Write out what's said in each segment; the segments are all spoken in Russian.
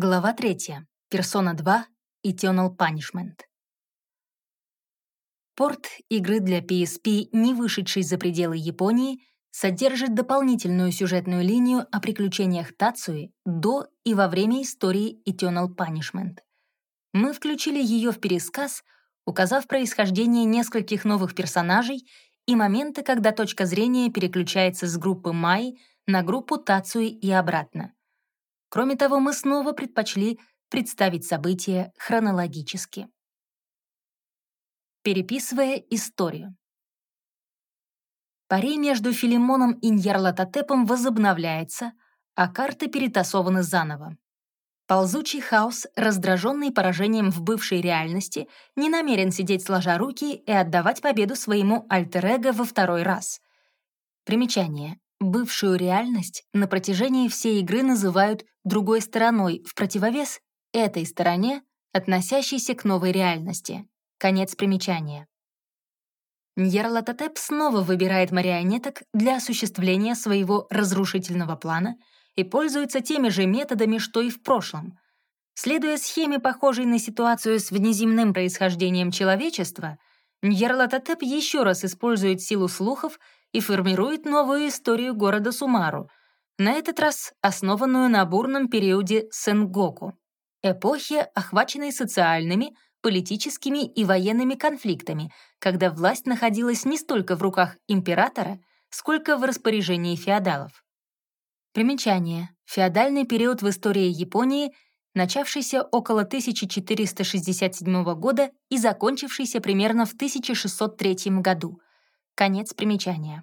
Глава 3. Персона 2. Eternal Punishment. Порт игры для PSP, не вышедший за пределы Японии, содержит дополнительную сюжетную линию о приключениях Тацуи до и во время истории Eternal Punishment. Мы включили ее в пересказ, указав происхождение нескольких новых персонажей и моменты, когда точка зрения переключается с группы Май на группу Тацуи и обратно. Кроме того, мы снова предпочли представить события хронологически. Переписывая историю. Пари между Филимоном и Ньярлатотепом возобновляется, а карты перетасованы заново. Ползучий хаос, раздраженный поражением в бывшей реальности, не намерен сидеть сложа руки и отдавать победу своему альтер-эго во второй раз. Примечание. Бывшую реальность на протяжении всей игры называют другой стороной в противовес этой стороне, относящейся к новой реальности. Конец примечания. Ньерлатотеп снова выбирает марионеток для осуществления своего разрушительного плана и пользуется теми же методами, что и в прошлом. Следуя схеме, похожей на ситуацию с внеземным происхождением человечества, Ньерлатотеп еще раз использует силу слухов и формирует новую историю города Сумару, на этот раз основанную на бурном периоде Сенгоку, эпохе, охваченной социальными, политическими и военными конфликтами, когда власть находилась не столько в руках императора, сколько в распоряжении феодалов. Примечание. Феодальный период в истории Японии, начавшийся около 1467 года и закончившийся примерно в 1603 году — Конец примечания.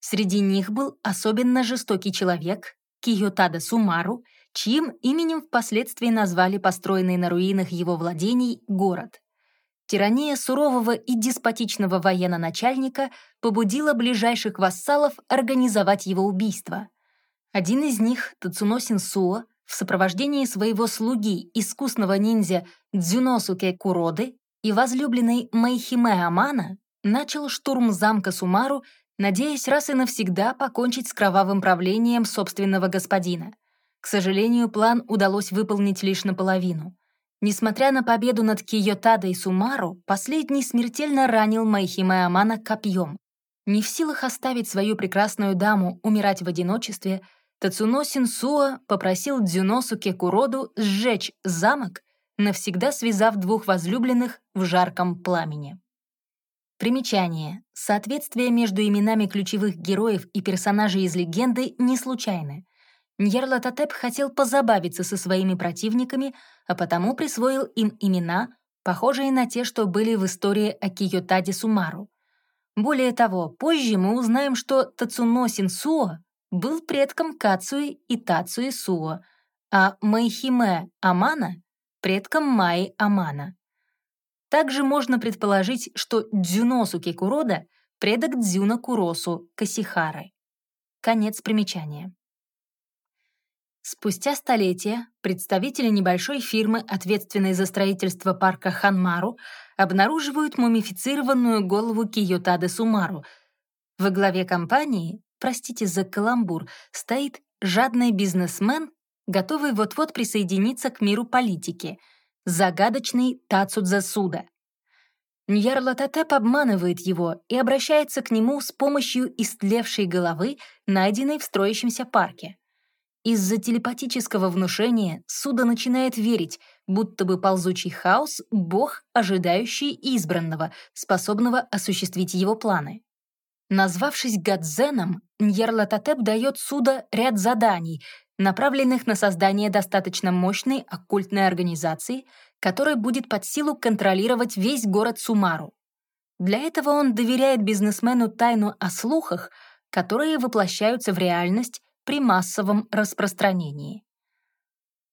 Среди них был особенно жестокий человек Киотада Сумару, чьим именем впоследствии назвали построенный на руинах его владений город. Тирания сурового и деспотичного военно-начальника побудила ближайших вассалов организовать его убийство. Один из них, Тацуно Синсуо, в сопровождении своего слуги, искусного ниндзя Дзюносуке Куроды и возлюбленной Мэйхиме Амана, начал штурм замка Сумару, надеясь раз и навсегда покончить с кровавым правлением собственного господина. К сожалению, план удалось выполнить лишь наполовину. Несмотря на победу над Киотадой Сумару, последний смертельно ранил Майхиме Амана копьем. Не в силах оставить свою прекрасную даму умирать в одиночестве, Тацуно Синсуа попросил Дзюносу Кекуроду сжечь замок, навсегда связав двух возлюбленных в жарком пламени. Примечание. Соответствие между именами ключевых героев и персонажей из легенды не случайны. Ньерлатотеп хотел позабавиться со своими противниками, а потому присвоил им имена, похожие на те, что были в истории о Киотаде Сумару. Более того, позже мы узнаем, что Тацуно Синсуо был предком Кацуи и Тацуи Суо, а Мэйхиме Амана — предком Майи Амана. Также можно предположить, что Дзюносу Кикурода — предок Дзюна Куросу Касихары. Конец примечания. Спустя столетия представители небольшой фирмы, ответственной за строительство парка Ханмару, обнаруживают мумифицированную голову Киотады Сумару. Во главе компании, простите за каламбур, стоит жадный бизнесмен, готовый вот-вот присоединиться к миру политики — загадочный Тацудзасуда. Ньярлатотеп обманывает его и обращается к нему с помощью истлевшей головы, найденной в строящемся парке. Из-за телепатического внушения Суда начинает верить, будто бы ползучий хаос — бог, ожидающий избранного, способного осуществить его планы. Назвавшись Гадзеном, Ньярлатотеп дает Суда ряд заданий, направленных на создание достаточно мощной оккультной организации, которая будет под силу контролировать весь город Сумару. Для этого он доверяет бизнесмену тайну о слухах, которые воплощаются в реальность при массовом распространении.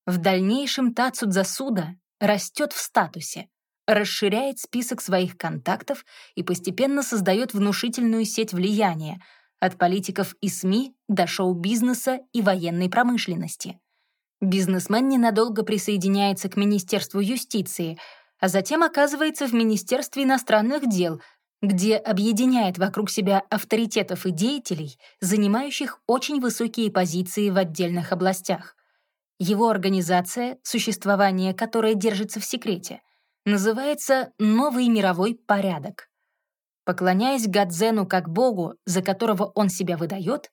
В дальнейшем Тацудзасуда растет в статусе, расширяет список своих контактов и постепенно создает внушительную сеть влияния, от политиков и СМИ до шоу-бизнеса и военной промышленности. Бизнесмен ненадолго присоединяется к Министерству юстиции, а затем оказывается в Министерстве иностранных дел, где объединяет вокруг себя авторитетов и деятелей, занимающих очень высокие позиции в отдельных областях. Его организация, существование которой держится в секрете, называется «Новый мировой порядок». Поклоняясь Гадзену как богу, за которого он себя выдает,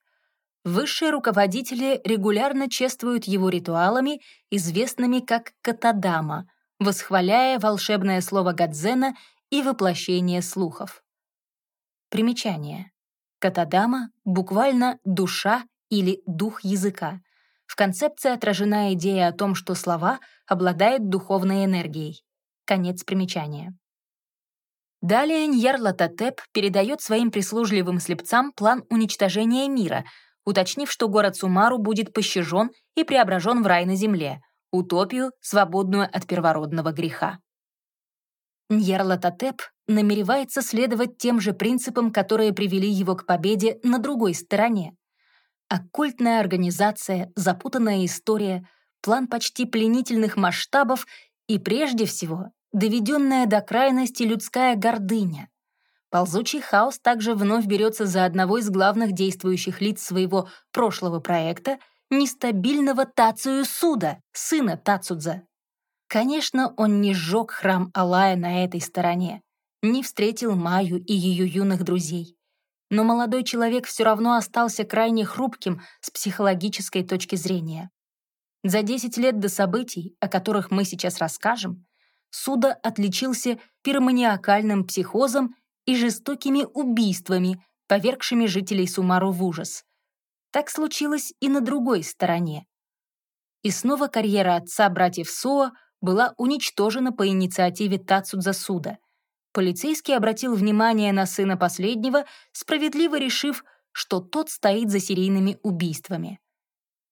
высшие руководители регулярно чествуют его ритуалами, известными как катадама, восхваляя волшебное слово Гадзена и воплощение слухов. Примечание. Катадама — буквально «душа» или «дух языка». В концепции отражена идея о том, что слова обладают духовной энергией. Конец примечания. Далее Ньярлатотеп передает своим прислужливым слепцам план уничтожения мира, уточнив, что город Сумару будет пощажен и преображен в рай на земле, утопию, свободную от первородного греха. Ньярлатотеп намеревается следовать тем же принципам, которые привели его к победе на другой стороне. Оккультная организация, запутанная история, план почти пленительных масштабов и, прежде всего, доведенная до крайности людская гордыня. Ползучий хаос также вновь берется за одного из главных действующих лиц своего прошлого проекта — нестабильного Тацию Суда, сына Тацудза. Конечно, он не сжег храм Алая на этой стороне, не встретил Маю и ее юных друзей. Но молодой человек все равно остался крайне хрупким с психологической точки зрения. За 10 лет до событий, о которых мы сейчас расскажем, Суда отличился пироманиакальным психозом и жестокими убийствами, повергшими жителей Сумару в ужас. Так случилось и на другой стороне. И снова карьера отца братьев Суо была уничтожена по инициативе Тацудза Суда. Полицейский обратил внимание на сына последнего, справедливо решив, что тот стоит за серийными убийствами.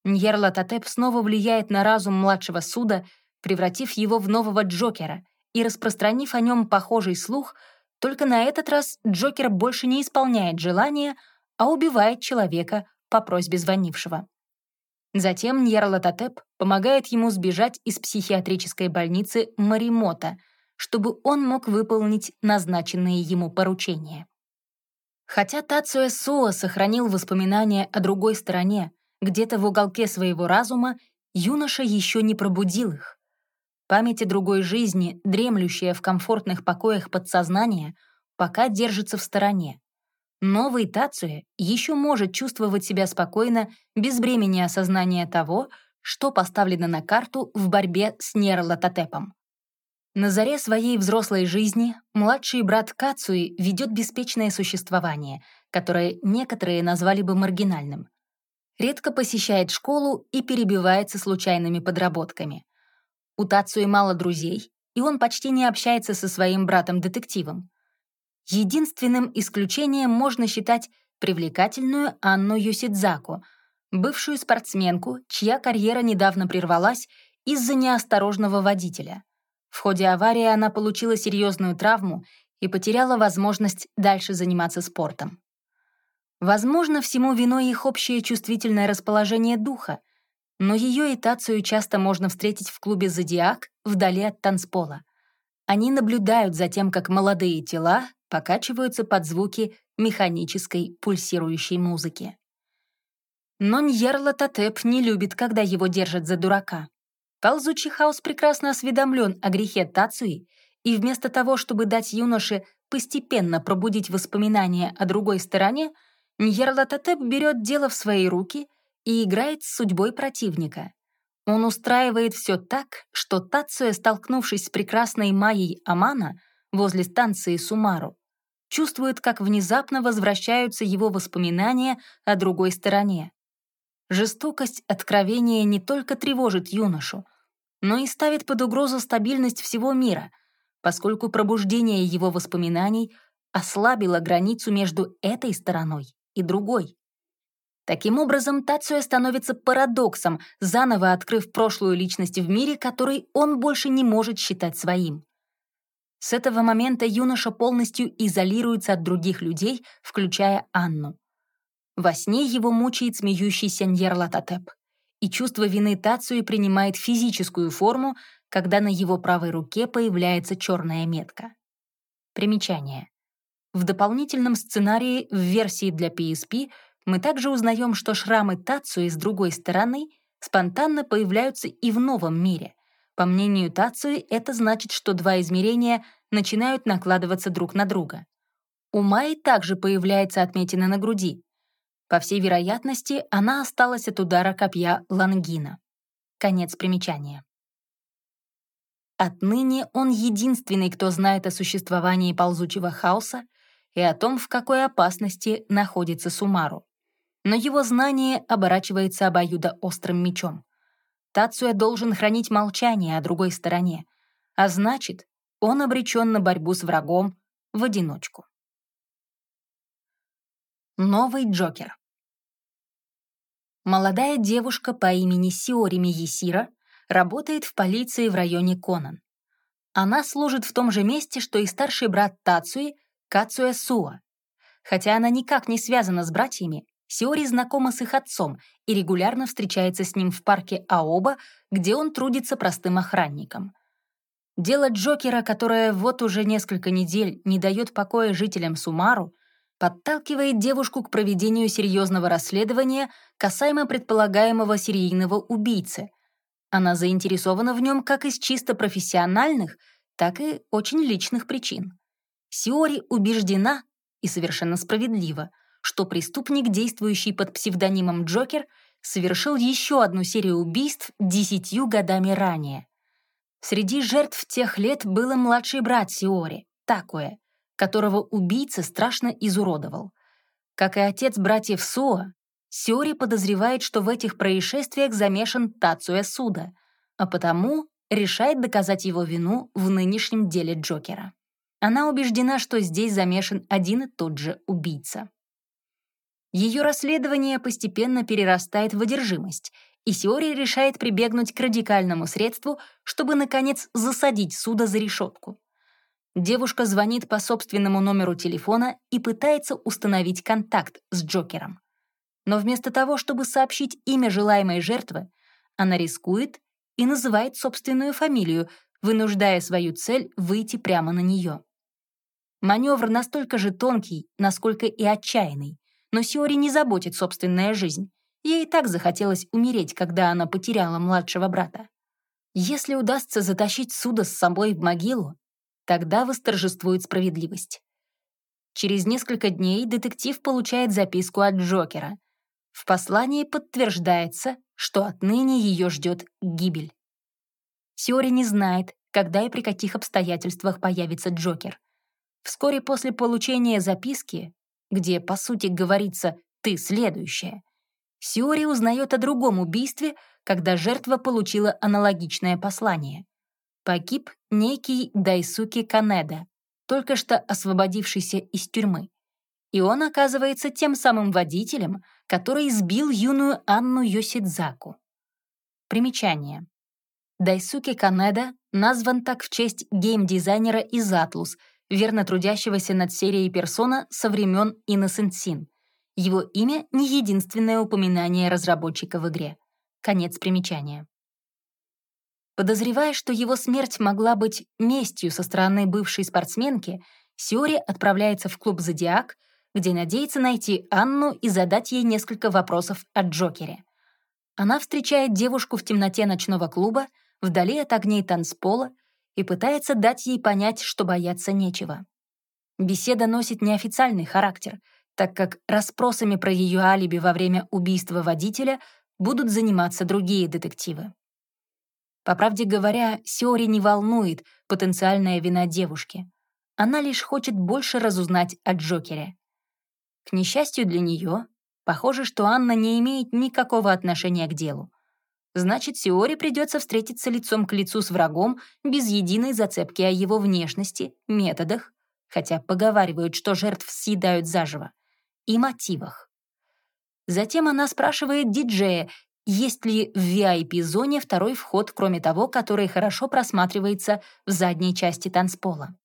Ньерлатотеп снова влияет на разум младшего суда, превратив его в нового Джокера и распространив о нем похожий слух, только на этот раз Джокер больше не исполняет желания, а убивает человека по просьбе звонившего. Затем Ньярлатотеп помогает ему сбежать из психиатрической больницы Маримота, чтобы он мог выполнить назначенные ему поручения. Хотя Тацуэ Суо сохранил воспоминания о другой стороне, где-то в уголке своего разума, юноша еще не пробудил их. Память о другой жизни, дремлющая в комфортных покоях подсознания, пока держится в стороне. Новый Тацуя еще может чувствовать себя спокойно, без бремени осознания того, что поставлено на карту в борьбе с Нерлатотепом. На заре своей взрослой жизни младший брат Кацуи ведет беспечное существование, которое некоторые назвали бы маргинальным. Редко посещает школу и перебивается случайными подработками. У Тацуи мало друзей, и он почти не общается со своим братом-детективом. Единственным исключением можно считать привлекательную Анну Юсидзаку, бывшую спортсменку, чья карьера недавно прервалась из-за неосторожного водителя. В ходе аварии она получила серьезную травму и потеряла возможность дальше заниматься спортом. Возможно, всему виной их общее чувствительное расположение духа, но ее и Тацию часто можно встретить в клубе «Зодиак» вдали от танцпола. Они наблюдают за тем, как молодые тела покачиваются под звуки механической пульсирующей музыки. Но Ньерла Татеп не любит, когда его держат за дурака. Ползучий хаос прекрасно осведомлен о грехе Тацуи, и вместо того, чтобы дать юноше постепенно пробудить воспоминания о другой стороне, Ньерла Татеп берет дело в свои руки — и играет с судьбой противника. Он устраивает все так, что Тацуя, столкнувшись с прекрасной Майей Амана возле станции Сумару, чувствует, как внезапно возвращаются его воспоминания о другой стороне. Жестокость откровения не только тревожит юношу, но и ставит под угрозу стабильность всего мира, поскольку пробуждение его воспоминаний ослабило границу между этой стороной и другой. Таким образом, Тацуя становится парадоксом, заново открыв прошлую личность в мире, который он больше не может считать своим. С этого момента юноша полностью изолируется от других людей, включая Анну. Во сне его мучает смеющийся Ньерлатотеп, и чувство вины Тацуи принимает физическую форму, когда на его правой руке появляется черная метка. Примечание. В дополнительном сценарии в версии для PSP — мы также узнаем, что шрамы Тацуи с другой стороны спонтанно появляются и в новом мире. По мнению Тацуи, это значит, что два измерения начинают накладываться друг на друга. У Майи также появляется отметина на груди. По всей вероятности, она осталась от удара копья Лангина. Конец примечания. Отныне он единственный, кто знает о существовании ползучего хаоса и о том, в какой опасности находится Сумару. Но его знание оборачивается обоюдоострым мечом. Тацуя должен хранить молчание о другой стороне, а значит, он обречен на борьбу с врагом в одиночку. Новый Джокер Молодая девушка по имени Сиори Миесира работает в полиции в районе Конан. Она служит в том же месте, что и старший брат Тацуи, Кацуя Суа. Хотя она никак не связана с братьями, Сиори знакома с их отцом и регулярно встречается с ним в парке Аоба, где он трудится простым охранником. Дело Джокера, которое вот уже несколько недель не дает покоя жителям Сумару, подталкивает девушку к проведению серьезного расследования касаемо предполагаемого серийного убийцы. Она заинтересована в нем как из чисто профессиональных, так и очень личных причин. Сиори убеждена, и совершенно справедливо, что преступник, действующий под псевдонимом Джокер, совершил еще одну серию убийств десятью годами ранее. Среди жертв тех лет был младший брат Сиори, Такуэ, которого убийца страшно изуродовал. Как и отец братьев Суа, Сиори подозревает, что в этих происшествиях замешан Тацуя Суда, а потому решает доказать его вину в нынешнем деле Джокера. Она убеждена, что здесь замешан один и тот же убийца. Ее расследование постепенно перерастает в одержимость, и Сиори решает прибегнуть к радикальному средству, чтобы, наконец, засадить суда за решетку. Девушка звонит по собственному номеру телефона и пытается установить контакт с Джокером. Но вместо того, чтобы сообщить имя желаемой жертвы, она рискует и называет собственную фамилию, вынуждая свою цель выйти прямо на нее. Маневр настолько же тонкий, насколько и отчаянный, но Сиори не заботит собственная жизнь. Ей и так захотелось умереть, когда она потеряла младшего брата. Если удастся затащить Суда с собой в могилу, тогда восторжествует справедливость. Через несколько дней детектив получает записку от Джокера. В послании подтверждается, что отныне ее ждет гибель. Сиори не знает, когда и при каких обстоятельствах появится Джокер. Вскоре после получения записки где, по сути, говорится «ты следующая», Сиори узнает о другом убийстве, когда жертва получила аналогичное послание. Погиб некий Дайсуки Канеда, только что освободившийся из тюрьмы. И он оказывается тем самым водителем, который сбил юную Анну Йосидзаку. Примечание. Дайсуки Канеда назван так в честь геймдизайнера из Atlus, верно трудящегося над серией «Персона» со времен Innocent. Его имя — не единственное упоминание разработчика в игре. Конец примечания. Подозревая, что его смерть могла быть местью со стороны бывшей спортсменки, Сиори отправляется в клуб «Зодиак», где надеется найти Анну и задать ей несколько вопросов о Джокере. Она встречает девушку в темноте ночного клуба, вдали от огней танцпола, и пытается дать ей понять, что бояться нечего. Беседа носит неофициальный характер, так как расспросами про ее алиби во время убийства водителя будут заниматься другие детективы. По правде говоря, Сиори не волнует потенциальная вина девушки. Она лишь хочет больше разузнать о Джокере. К несчастью для нее, похоже, что Анна не имеет никакого отношения к делу. Значит, Сиори придется встретиться лицом к лицу с врагом без единой зацепки о его внешности, методах, хотя поговаривают, что жертв съедают заживо, и мотивах. Затем она спрашивает диджея, есть ли в VIP-зоне второй вход, кроме того, который хорошо просматривается в задней части танцпола.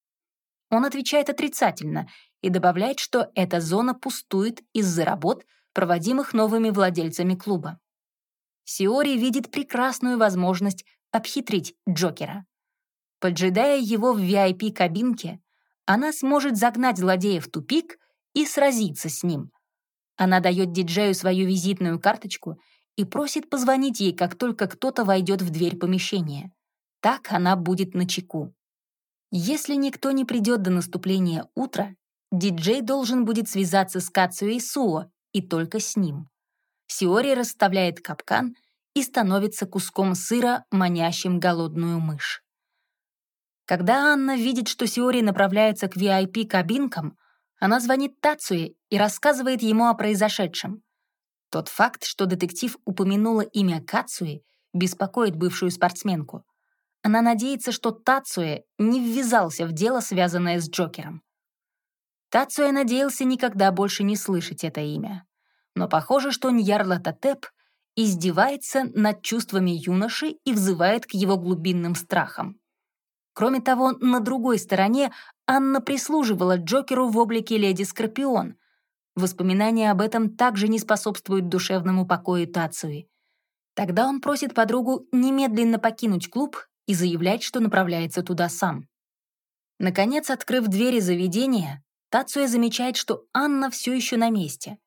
Он отвечает отрицательно и добавляет, что эта зона пустует из-за работ, проводимых новыми владельцами клуба. Сиори видит прекрасную возможность обхитрить Джокера. Поджидая его в VIP-кабинке, она сможет загнать злодея в тупик и сразиться с ним. Она дает диджею свою визитную карточку и просит позвонить ей, как только кто-то войдет в дверь помещения. Так она будет на чеку. Если никто не придет до наступления утра, диджей должен будет связаться с Кацуо и Суо, и только с ним. Сиори расставляет капкан и становится куском сыра, манящим голодную мышь. Когда Анна видит, что Сиори направляется к VIP-кабинкам, она звонит Тацуе и рассказывает ему о произошедшем. Тот факт, что детектив упомянула имя Кацуи, беспокоит бывшую спортсменку. Она надеется, что Тацуэ не ввязался в дело, связанное с Джокером. Тацуэ надеялся никогда больше не слышать это имя. Но похоже, что Ньярла Татеп издевается над чувствами юноши и взывает к его глубинным страхам. Кроме того, на другой стороне Анна прислуживала Джокеру в облике леди Скорпион. Воспоминания об этом также не способствуют душевному покою Тацуи. Тогда он просит подругу немедленно покинуть клуб и заявлять, что направляется туда сам. Наконец, открыв двери заведения, Тацуя замечает, что Анна все еще на месте.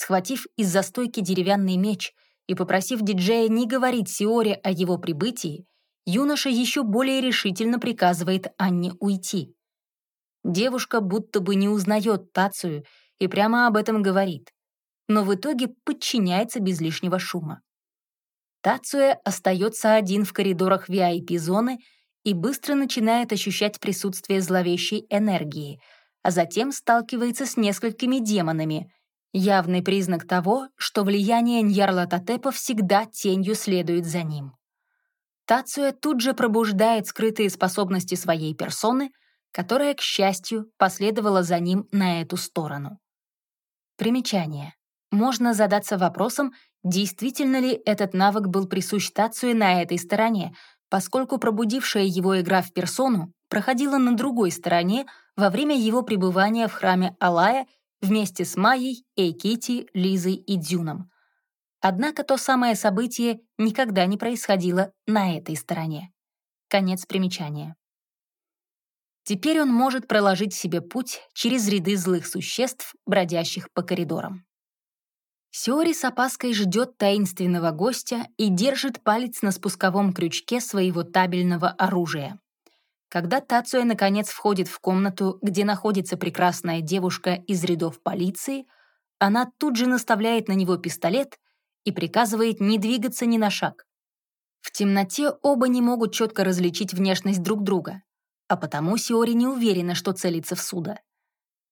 Схватив из застойки деревянный меч и попросив диджея не говорить Сиоре о его прибытии, юноша еще более решительно приказывает Анне уйти. Девушка будто бы не узнает Тацию и прямо об этом говорит, но в итоге подчиняется без лишнего шума. Тацуэ остается один в коридорах VIP-зоны и быстро начинает ощущать присутствие зловещей энергии, а затем сталкивается с несколькими демонами, явный признак того, что влияние Ньярла Татепа всегда тенью следует за ним. Тацуя тут же пробуждает скрытые способности своей персоны, которая, к счастью, последовала за ним на эту сторону. Примечание. Можно задаться вопросом, действительно ли этот навык был присущ Тацуе на этой стороне, поскольку пробудившая его игра в персону проходила на другой стороне во время его пребывания в храме Алая вместе с Майей, Эйкити, Лизой и Дзюном. Однако то самое событие никогда не происходило на этой стороне. Конец примечания. Теперь он может проложить себе путь через ряды злых существ, бродящих по коридорам. Сиори с опаской ждет таинственного гостя и держит палец на спусковом крючке своего табельного оружия. Когда Тацуя наконец входит в комнату, где находится прекрасная девушка из рядов полиции, она тут же наставляет на него пистолет и приказывает не двигаться ни на шаг. В темноте оба не могут четко различить внешность друг друга, а потому Сиори не уверена, что целится в суда.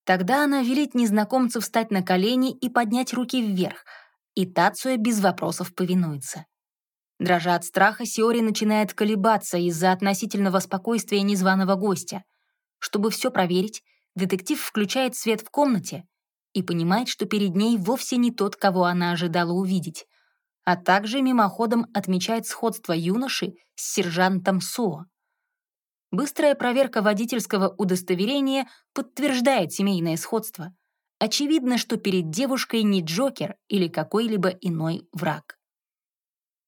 Тогда она велит незнакомцу встать на колени и поднять руки вверх, и Тацуя без вопросов повинуется. Дрожа от страха, Сиори начинает колебаться из-за относительного спокойствия незваного гостя. Чтобы все проверить, детектив включает свет в комнате и понимает, что перед ней вовсе не тот, кого она ожидала увидеть, а также мимоходом отмечает сходство юноши с сержантом Суо. Быстрая проверка водительского удостоверения подтверждает семейное сходство. Очевидно, что перед девушкой не Джокер или какой-либо иной враг.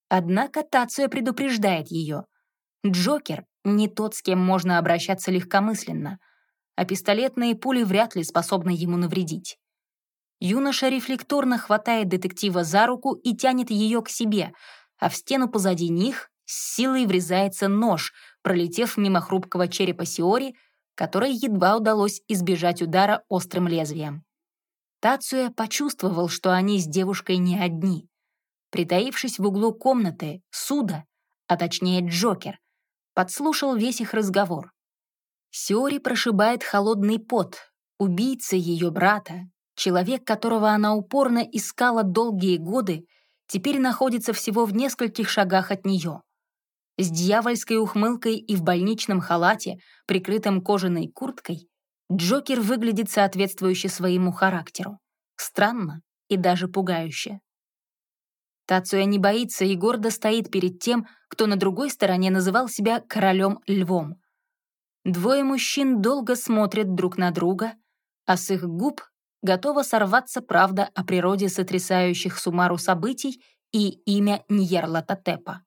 Однако Тацуя предупреждает ее. Джокер — не тот, с кем можно обращаться легкомысленно, а пистолетные пули вряд ли способны ему навредить. Юноша рефлекторно хватает детектива за руку и тянет ее к себе, а в стену позади них с силой врезается нож, пролетев мимо хрупкого черепа Сиори, которой едва удалось избежать удара острым лезвием. Тацуя почувствовал, что они с девушкой не одни. Притаившись в углу комнаты, Суда, а точнее Джокер, подслушал весь их разговор. Сиори прошибает холодный пот, убийца ее брата, человек, которого она упорно искала долгие годы, теперь находится всего в нескольких шагах от нее. С дьявольской ухмылкой и в больничном халате, прикрытом кожаной курткой, Джокер выглядит соответствующе своему характеру. Странно и даже пугающе. Тацуя не боится и гордо стоит перед тем, кто на другой стороне называл себя королем-львом. Двое мужчин долго смотрят друг на друга, а с их губ готова сорваться правда о природе сотрясающих Сумару событий и имя Ньерла Татепа.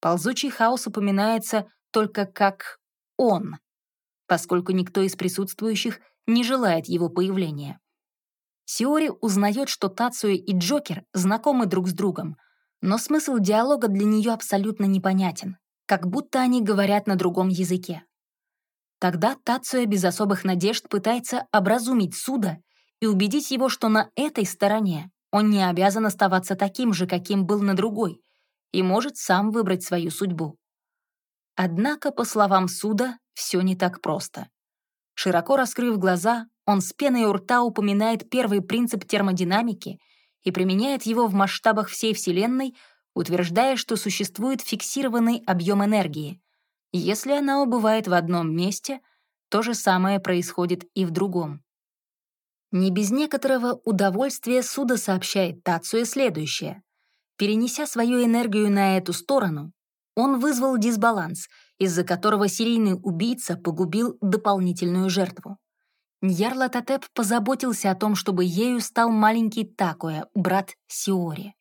Ползучий хаос упоминается только как «он», поскольку никто из присутствующих не желает его появления. Сиори узнает, что Тацуя и Джокер знакомы друг с другом, но смысл диалога для нее абсолютно непонятен, как будто они говорят на другом языке. Тогда Тацуя без особых надежд пытается образумить Суда и убедить его, что на этой стороне он не обязан оставаться таким же, каким был на другой, и может сам выбрать свою судьбу. Однако, по словам Суда, все не так просто. Широко раскрыв глаза, он с пеной у рта упоминает первый принцип термодинамики и применяет его в масштабах всей Вселенной, утверждая, что существует фиксированный объем энергии. Если она убывает в одном месте, то же самое происходит и в другом. Не без некоторого удовольствия Суда сообщает Тацуе следующее. Перенеся свою энергию на эту сторону, он вызвал дисбаланс, из-за которого серийный убийца погубил дополнительную жертву. Ньярла Татеп позаботился о том, чтобы ею стал маленький Такуя, брат Сиори.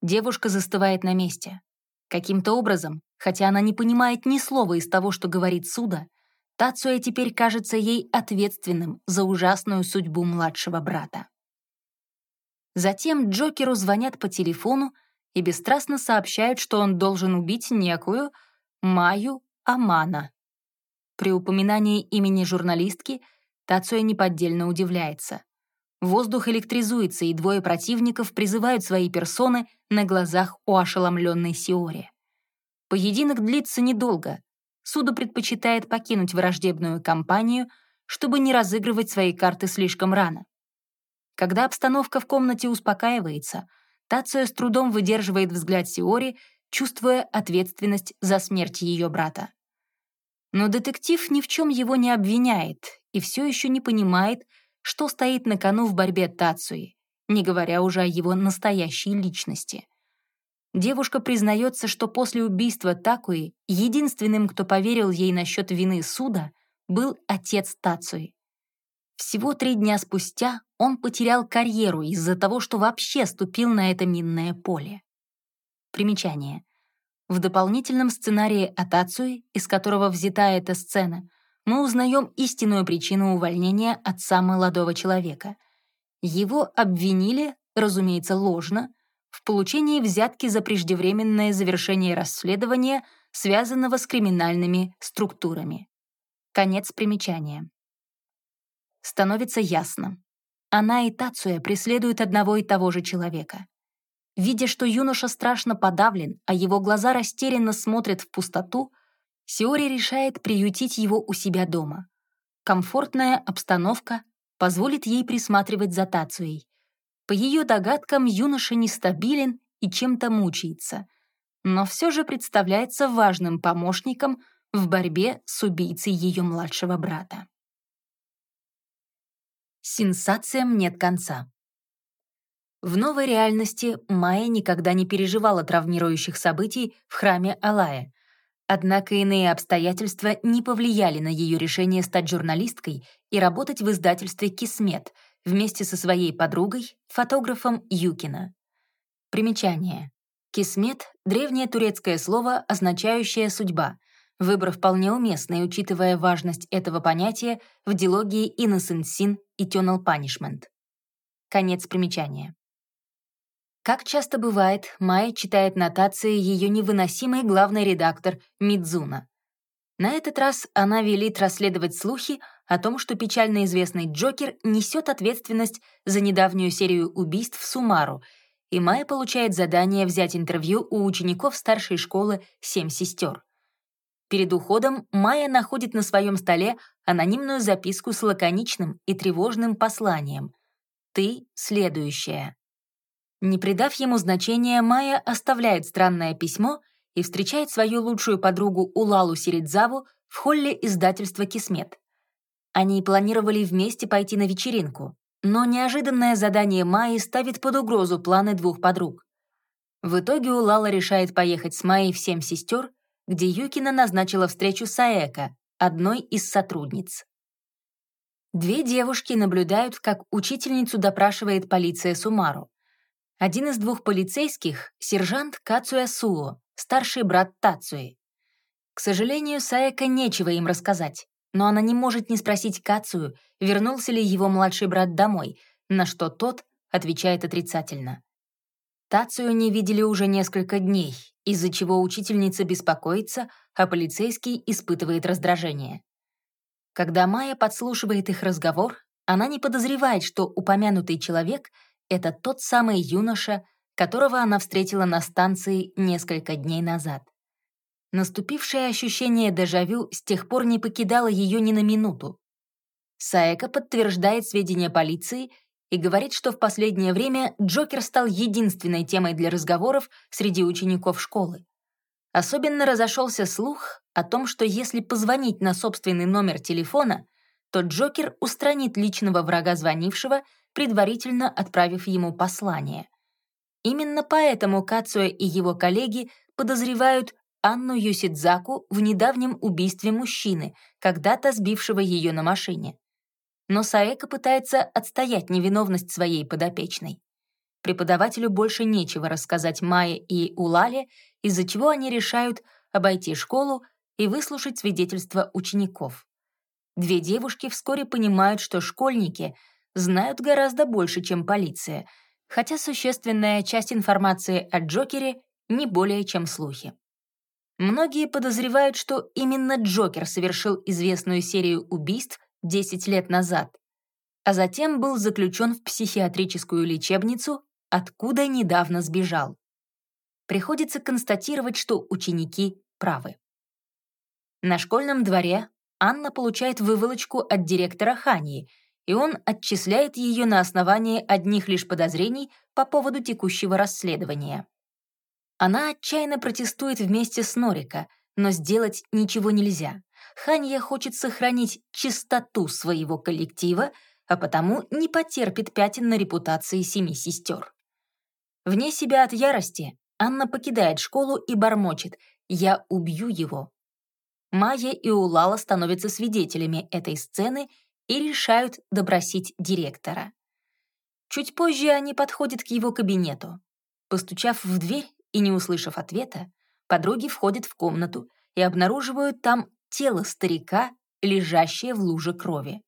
Девушка застывает на месте. Каким-то образом, хотя она не понимает ни слова из того, что говорит Суда, Тацуя теперь кажется ей ответственным за ужасную судьбу младшего брата. Затем Джокеру звонят по телефону и бесстрастно сообщают, что он должен убить некую Маю Амана. При упоминании имени журналистки Тацуя неподдельно удивляется. Воздух электризуется, и двое противников призывают свои персоны на глазах у ошеломленной Сиори. Поединок длится недолго. Суду предпочитает покинуть враждебную компанию, чтобы не разыгрывать свои карты слишком рано. Когда обстановка в комнате успокаивается, Тацио с трудом выдерживает взгляд Сиори, чувствуя ответственность за смерть ее брата. Но детектив ни в чем его не обвиняет и все еще не понимает, что стоит на кону в борьбе Тацуи, не говоря уже о его настоящей личности. Девушка признается, что после убийства Такуи единственным, кто поверил ей насчет вины суда, был отец Тацуи. Всего три дня спустя он потерял карьеру из-за того, что вообще ступил на это минное поле. Примечание. В дополнительном сценарии от Ацуи, из которого взята эта сцена, мы узнаем истинную причину увольнения отца молодого человека. Его обвинили, разумеется, ложно, в получении взятки за преждевременное завершение расследования, связанного с криминальными структурами. Конец примечания. Становится ясно. Она и Тацуя преследуют одного и того же человека. Видя, что юноша страшно подавлен, а его глаза растерянно смотрят в пустоту, Сиори решает приютить его у себя дома. Комфортная обстановка позволит ей присматривать за Тацуей. По ее догадкам, юноша нестабилен и чем-то мучается, но все же представляется важным помощником в борьбе с убийцей ее младшего брата. Сенсациям нет конца. В новой реальности Майя никогда не переживала травмирующих событий в храме Алая, Однако иные обстоятельства не повлияли на ее решение стать журналисткой и работать в издательстве «Кисмет» вместе со своей подругой, фотографом Юкина. Примечание. «Кисмет» — древнее турецкое слово, означающее «судьба», выбор вполне уместный, учитывая важность этого понятия в дилогии «Innocent Sin» и «Eternal Punishment». Конец примечания. Как часто бывает, Майя читает нотации ее невыносимый главный редактор Мидзуна. На этот раз она велит расследовать слухи о том, что печально известный Джокер несет ответственность за недавнюю серию убийств в Сумару, и Майя получает задание взять интервью у учеников старшей школы «Семь сестер». Перед уходом Майя находит на своем столе анонимную записку с лаконичным и тревожным посланием «Ты следующая». Не придав ему значения, Майя оставляет странное письмо и встречает свою лучшую подругу Улалу Сиридзаву в холле издательства «Кисмет». Они планировали вместе пойти на вечеринку, но неожиданное задание Майи ставит под угрозу планы двух подруг. В итоге Улала решает поехать с Майей в «Семь сестер», где Юкина назначила встречу с Аэко, одной из сотрудниц. Две девушки наблюдают, как учительницу допрашивает полиция Сумару. Один из двух полицейских — сержант Кацуя Суо, старший брат Тацуи. К сожалению, Саэка нечего им рассказать, но она не может не спросить Кацую, вернулся ли его младший брат домой, на что тот отвечает отрицательно. Тацию не видели уже несколько дней, из-за чего учительница беспокоится, а полицейский испытывает раздражение. Когда Майя подслушивает их разговор, она не подозревает, что упомянутый человек — это тот самый юноша, которого она встретила на станции несколько дней назад. Наступившее ощущение дежавю с тех пор не покидало ее ни на минуту. Саэка подтверждает сведения полиции и говорит, что в последнее время Джокер стал единственной темой для разговоров среди учеников школы. Особенно разошелся слух о том, что если позвонить на собственный номер телефона, то Джокер устранит личного врага звонившего, предварительно отправив ему послание. Именно поэтому Кацуя и его коллеги подозревают Анну Юсидзаку в недавнем убийстве мужчины, когда-то сбившего ее на машине. Но Саэка пытается отстоять невиновность своей подопечной. Преподавателю больше нечего рассказать Майе и Улале, из-за чего они решают обойти школу и выслушать свидетельства учеников. Две девушки вскоре понимают, что школьники знают гораздо больше, чем полиция, хотя существенная часть информации о Джокере не более чем слухи. Многие подозревают, что именно Джокер совершил известную серию убийств 10 лет назад, а затем был заключен в психиатрическую лечебницу, откуда недавно сбежал. Приходится констатировать, что ученики правы. На школьном дворе Анна получает выволочку от директора Хании, и он отчисляет ее на основании одних лишь подозрений по поводу текущего расследования. Она отчаянно протестует вместе с Норика, но сделать ничего нельзя. Ханья хочет сохранить чистоту своего коллектива, а потому не потерпит пятен на репутации семи сестер. Вне себя от ярости Анна покидает школу и бормочет «Я убью его». Майя и Улала становятся свидетелями этой сцены и решают добросить директора. Чуть позже они подходят к его кабинету. Постучав в дверь и не услышав ответа, подруги входят в комнату и обнаруживают там тело старика, лежащее в луже крови.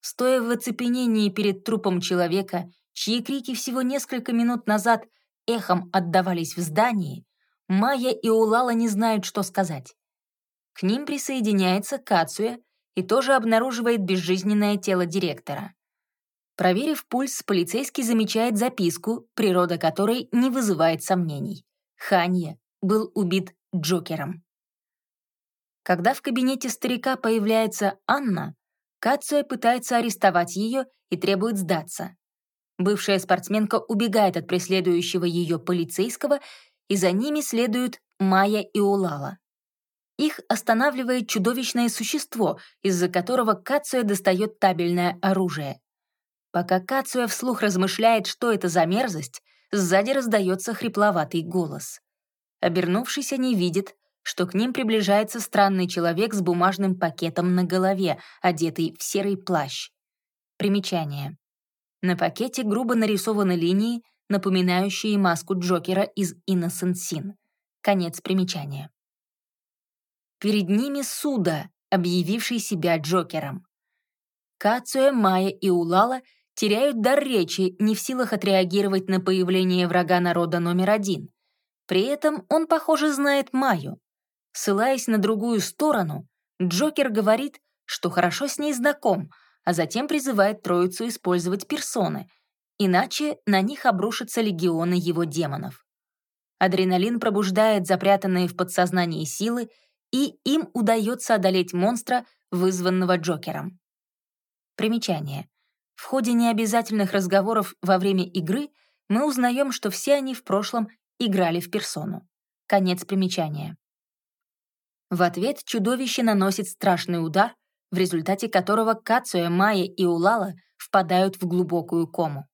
Стоя в оцепенении перед трупом человека, чьи крики всего несколько минут назад эхом отдавались в здании, Майя и Улала не знают, что сказать. К ним присоединяется Кацуя и тоже обнаруживает безжизненное тело директора. Проверив пульс, полицейский замечает записку, природа которой не вызывает сомнений. Ханья был убит Джокером. Когда в кабинете старика появляется Анна, Кацуя пытается арестовать ее и требует сдаться. Бывшая спортсменка убегает от преследующего ее полицейского, и за ними следуют Майя и Улала. Их останавливает чудовищное существо, из-за которого Кацуя достает табельное оружие. Пока Кацуя вслух размышляет, что это за мерзость, сзади раздается хрипловатый голос. Обернувшись, они видят, что к ним приближается странный человек с бумажным пакетом на голове, одетый в серый плащ. Примечание. На пакете грубо нарисованы линии, напоминающие маску Джокера из Sin. Конец примечания. Перед ними Суда, объявивший себя Джокером. Кацуя, Майя и Улала теряют дар речи, не в силах отреагировать на появление врага народа номер один. При этом он, похоже, знает Майю. Ссылаясь на другую сторону, Джокер говорит, что хорошо с ней знаком, а затем призывает троицу использовать персоны, иначе на них обрушатся легионы его демонов. Адреналин пробуждает запрятанные в подсознании силы, и им удается одолеть монстра, вызванного Джокером. Примечание. В ходе необязательных разговоров во время игры мы узнаем, что все они в прошлом играли в персону. Конец примечания. В ответ чудовище наносит страшный удар, в результате которого Кацуя, Майя и Улала впадают в глубокую кому.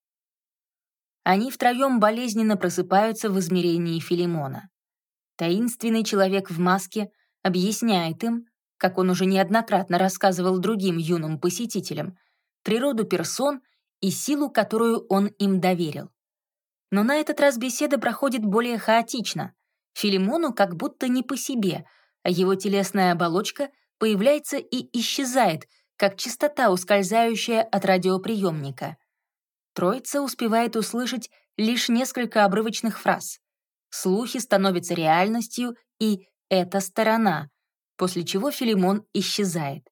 Они втроем болезненно просыпаются в измерении Филимона. Таинственный человек в маске объясняет им, как он уже неоднократно рассказывал другим юным посетителям, природу персон и силу, которую он им доверил. Но на этот раз беседа проходит более хаотично. Филимону как будто не по себе, а его телесная оболочка появляется и исчезает, как частота, ускользающая от радиоприемника. Троица успевает услышать лишь несколько обрывочных фраз. Слухи становятся реальностью, и «эта сторона», после чего Филимон исчезает.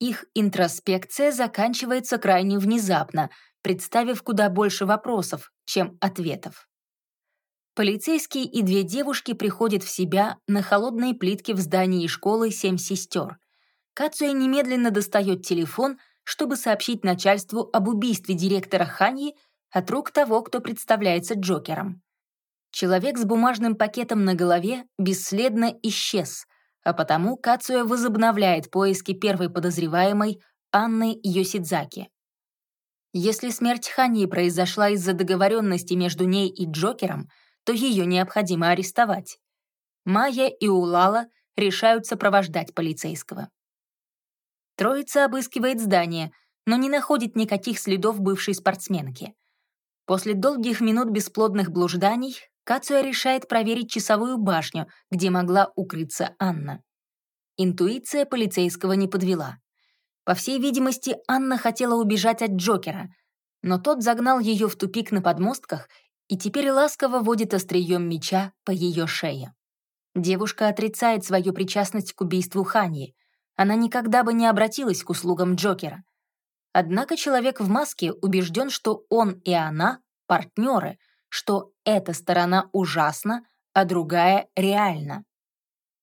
Их интроспекция заканчивается крайне внезапно, представив куда больше вопросов, чем ответов. Полицейский и две девушки приходят в себя на холодные плитки в здании школы «Семь сестер». Кацуя немедленно достает телефон, чтобы сообщить начальству об убийстве директора Ханьи от рук того, кто представляется Джокером. Человек с бумажным пакетом на голове бесследно исчез, а потому Кацуя возобновляет поиски первой подозреваемой Анны Йосидзаки. Если смерть Ханьи произошла из-за договоренности между ней и Джокером, то ее необходимо арестовать. Майя и Улала решают сопровождать полицейского. Троица обыскивает здание, но не находит никаких следов бывшей спортсменки. После долгих минут бесплодных блужданий Кацуя решает проверить часовую башню, где могла укрыться Анна. Интуиция полицейского не подвела. По всей видимости, Анна хотела убежать от Джокера, но тот загнал ее в тупик на подмостках и теперь ласково водит острием меча по ее шее. Девушка отрицает свою причастность к убийству Ханьи. Она никогда бы не обратилась к услугам Джокера. Однако человек в маске убежден, что он и она — партнеры — что эта сторона ужасна, а другая реальна.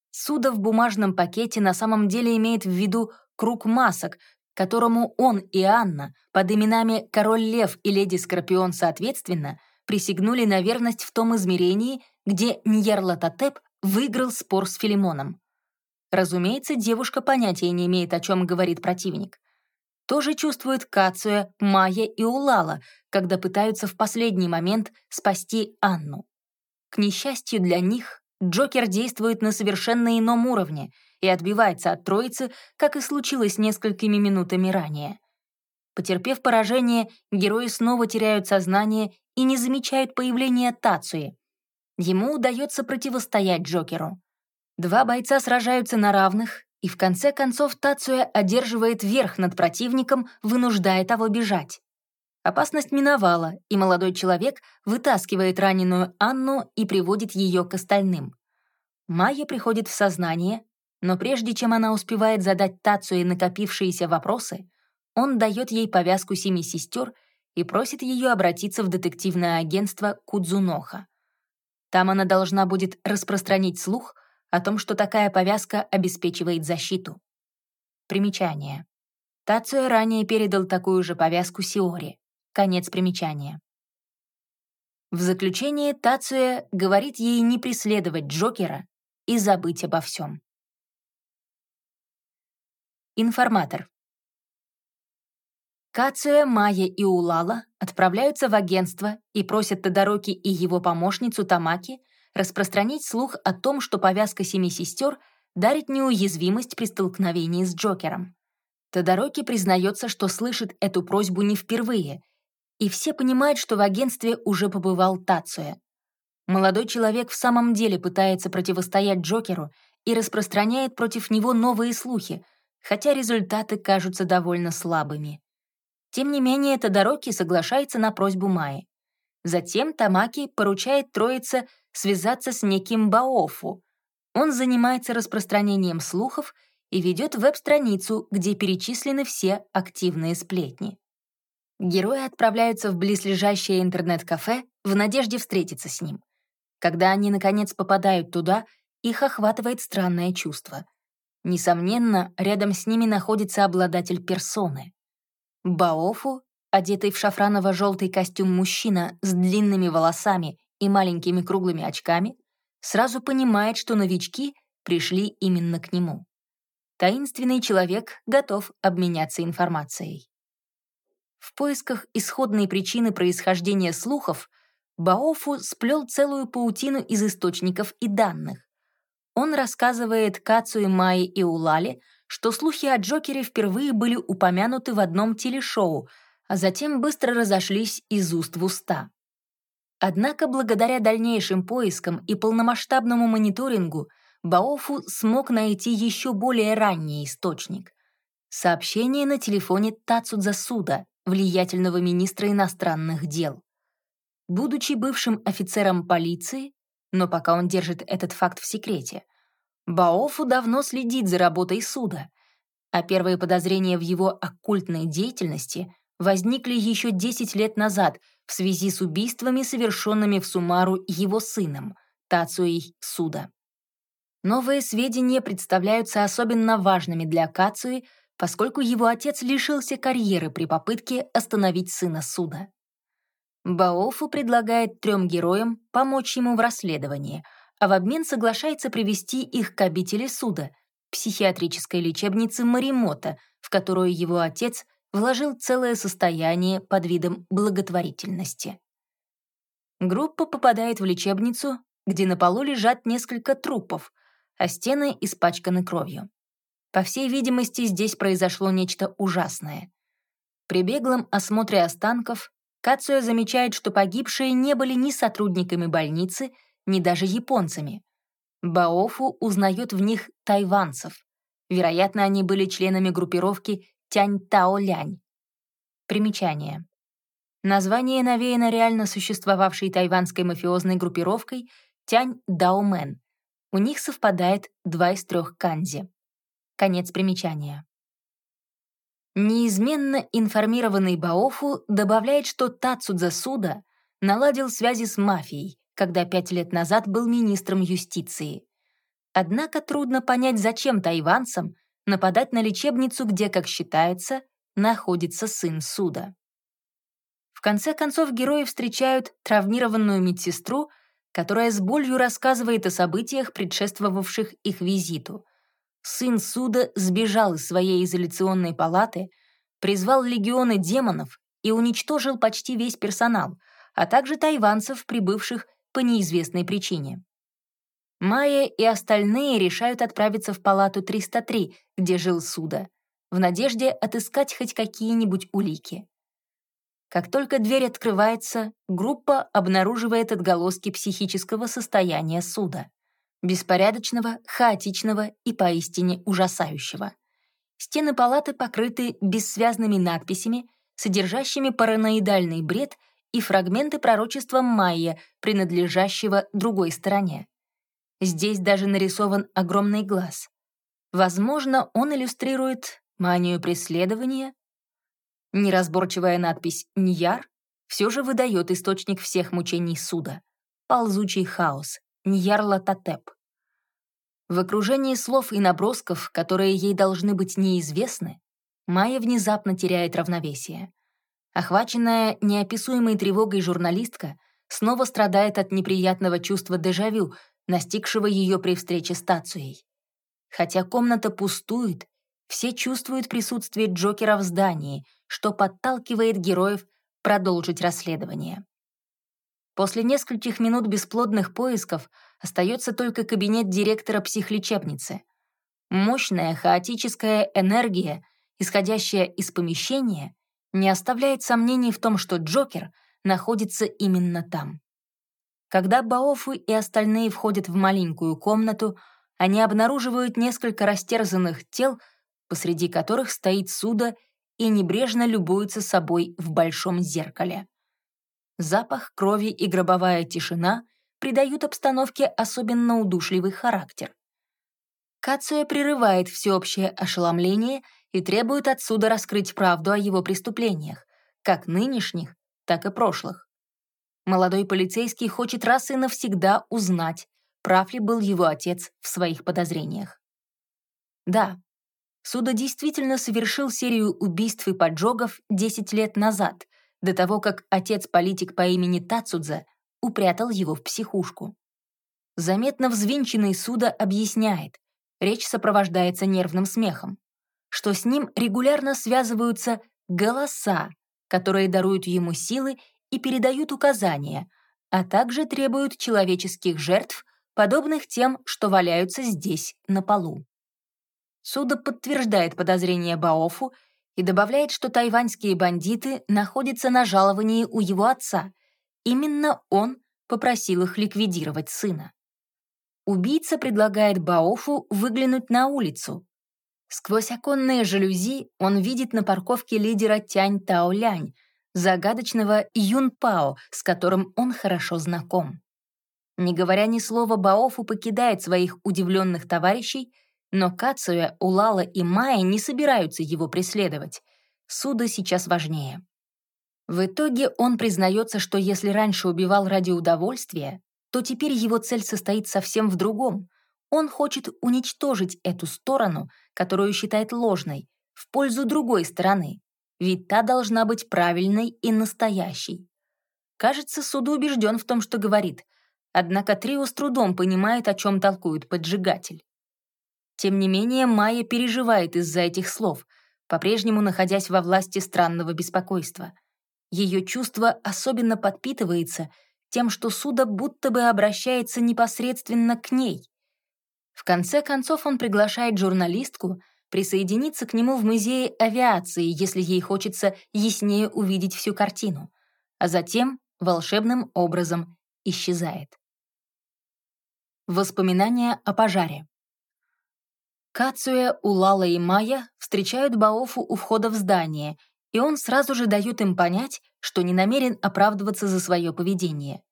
Суда в бумажном пакете на самом деле имеет в виду круг масок, которому он и Анна под именами Король Лев и Леди Скорпион соответственно присягнули на верность в том измерении, где Ньерлатотеп выиграл спор с Филимоном. Разумеется, девушка понятия не имеет, о чем говорит противник тоже чувствуют Кацуя, Майя и Улала, когда пытаются в последний момент спасти Анну. К несчастью для них, Джокер действует на совершенно ином уровне и отбивается от троицы, как и случилось несколькими минутами ранее. Потерпев поражение, герои снова теряют сознание и не замечают появления Тацуи. Ему удается противостоять Джокеру. Два бойца сражаются на равных, и в конце концов Тацуя одерживает верх над противником, вынуждая того бежать. Опасность миновала, и молодой человек вытаскивает раненую Анну и приводит ее к остальным. Майя приходит в сознание, но прежде чем она успевает задать Тацуе накопившиеся вопросы, он дает ей повязку семи сестер и просит ее обратиться в детективное агентство Кудзуноха. Там она должна будет распространить слух — о том, что такая повязка обеспечивает защиту. Примечание. Тацуя ранее передал такую же повязку Сиори. Конец примечания. В заключение Тацуя говорит ей не преследовать Джокера и забыть обо всем. Информатор. Кацуя, Майя и Улала отправляются в агентство и просят Тодороки и его помощницу Тамаки распространить слух о том, что повязка семи сестер дарит неуязвимость при столкновении с Джокером. Тодороки признается, что слышит эту просьбу не впервые, и все понимают, что в агентстве уже побывал Тацуя. Молодой человек в самом деле пытается противостоять Джокеру и распространяет против него новые слухи, хотя результаты кажутся довольно слабыми. Тем не менее, Тодороки соглашается на просьбу Майи. Затем Тамаки поручает троице связаться с неким Баофу. Он занимается распространением слухов и ведет веб-страницу, где перечислены все активные сплетни. Герои отправляются в близлежащее интернет-кафе в надежде встретиться с ним. Когда они, наконец, попадают туда, их охватывает странное чувство. Несомненно, рядом с ними находится обладатель персоны. Баофу, одетый в шафраново-желтый костюм мужчина с длинными волосами и маленькими круглыми очками, сразу понимает, что новички пришли именно к нему. Таинственный человек готов обменяться информацией. В поисках исходной причины происхождения слухов Баофу сплел целую паутину из источников и данных. Он рассказывает Кацу и Майи и Улале, что слухи о Джокере впервые были упомянуты в одном телешоу, а затем быстро разошлись из уст в уста. Однако благодаря дальнейшим поискам и полномасштабному мониторингу Баофу смог найти еще более ранний источник. Сообщение на телефоне Тацудзасуда, влиятельного министра иностранных дел. Будучи бывшим офицером полиции, но пока он держит этот факт в секрете, Баофу давно следит за работой суда, а первые подозрения в его оккультной деятельности возникли еще 10 лет назад в связи с убийствами, совершенными в Сумару его сыном, Тацуей Суда. Новые сведения представляются особенно важными для Кацуи, поскольку его отец лишился карьеры при попытке остановить сына Суда. Баофу предлагает трем героям помочь ему в расследовании, а в обмен соглашается привести их к обители Суда, психиатрической лечебнице Маримота, в которую его отец вложил целое состояние под видом благотворительности. Группа попадает в лечебницу, где на полу лежат несколько трупов, а стены испачканы кровью. По всей видимости, здесь произошло нечто ужасное. При беглом осмотре останков Кацуя замечает, что погибшие не были ни сотрудниками больницы, ни даже японцами. Баофу узнает в них тайванцев. Вероятно, они были членами группировки Тянь-Тао-Лянь. Примечание. Название навеяно реально существовавшей тайванской мафиозной группировкой Тянь-Даомен. У них совпадает два из трех канзи. Конец примечания. Неизменно информированный Баофу добавляет, что Тацудза Суда наладил связи с мафией, когда пять лет назад был министром юстиции. Однако трудно понять, зачем тайванцам нападать на лечебницу, где, как считается, находится сын суда. В конце концов, герои встречают травмированную медсестру, которая с болью рассказывает о событиях, предшествовавших их визиту. Сын суда сбежал из своей изоляционной палаты, призвал легионы демонов и уничтожил почти весь персонал, а также тайванцев, прибывших по неизвестной причине. Майя и остальные решают отправиться в палату 303, где жил Суда, в надежде отыскать хоть какие-нибудь улики. Как только дверь открывается, группа обнаруживает отголоски психического состояния Суда. Беспорядочного, хаотичного и поистине ужасающего. Стены палаты покрыты бессвязными надписями, содержащими параноидальный бред и фрагменты пророчества Майя, принадлежащего другой стороне. Здесь даже нарисован огромный глаз. Возможно, он иллюстрирует манию преследования. Неразборчивая надпись «Ньяр» все же выдает источник всех мучений суда. Ползучий хаос. Ньяр-Лататеп. В окружении слов и набросков, которые ей должны быть неизвестны, Майя внезапно теряет равновесие. Охваченная неописуемой тревогой журналистка снова страдает от неприятного чувства дежавю, настигшего ее при встрече с Тацуей. Хотя комната пустует, все чувствуют присутствие Джокера в здании, что подталкивает героев продолжить расследование. После нескольких минут бесплодных поисков остается только кабинет директора психлечебницы. Мощная хаотическая энергия, исходящая из помещения, не оставляет сомнений в том, что Джокер находится именно там. Когда Баофу и остальные входят в маленькую комнату, они обнаруживают несколько растерзанных тел, посреди которых стоит Суда и небрежно любуется собой в большом зеркале. Запах крови и гробовая тишина придают обстановке особенно удушливый характер. Кацуя прерывает всеобщее ошеломление и требует отсюда раскрыть правду о его преступлениях, как нынешних, так и прошлых. Молодой полицейский хочет раз и навсегда узнать, прав ли был его отец в своих подозрениях. Да, Суда действительно совершил серию убийств и поджогов 10 лет назад, до того, как отец-политик по имени Тацудза упрятал его в психушку. Заметно взвинченный Суда объясняет, речь сопровождается нервным смехом, что с ним регулярно связываются голоса, которые даруют ему силы и передают указания, а также требуют человеческих жертв, подобных тем, что валяются здесь, на полу. Суда подтверждает подозрения Баофу и добавляет, что тайваньские бандиты находятся на жаловании у его отца. Именно он попросил их ликвидировать сына. Убийца предлагает Баофу выглянуть на улицу. Сквозь оконные жалюзи он видит на парковке лидера Тянь Тао Лянь, загадочного Юн Пао, с которым он хорошо знаком. Не говоря ни слова, Баофу покидает своих удивленных товарищей, но Кацуя, Улала и Майя не собираются его преследовать. Суда сейчас важнее. В итоге он признается, что если раньше убивал ради удовольствия, то теперь его цель состоит совсем в другом. Он хочет уничтожить эту сторону, которую считает ложной, в пользу другой стороны, ведь та должна быть правильной и настоящей. Кажется, Суду убежден в том, что говорит, однако Трио с трудом понимает, о чем толкует поджигатель. Тем не менее, Майя переживает из-за этих слов, по-прежнему находясь во власти странного беспокойства — ее чувство особенно подпитывается тем, что Суда будто бы обращается непосредственно к ней. В конце концов он приглашает журналистку присоединиться к нему в музее авиации, если ей хочется яснее увидеть всю картину, а затем волшебным образом исчезает. Воспоминания о пожаре. Кацуя, Улала и Майя встречают Баофу у входа в здание и он сразу же дает им понять, что не намерен оправдываться за свое поведение.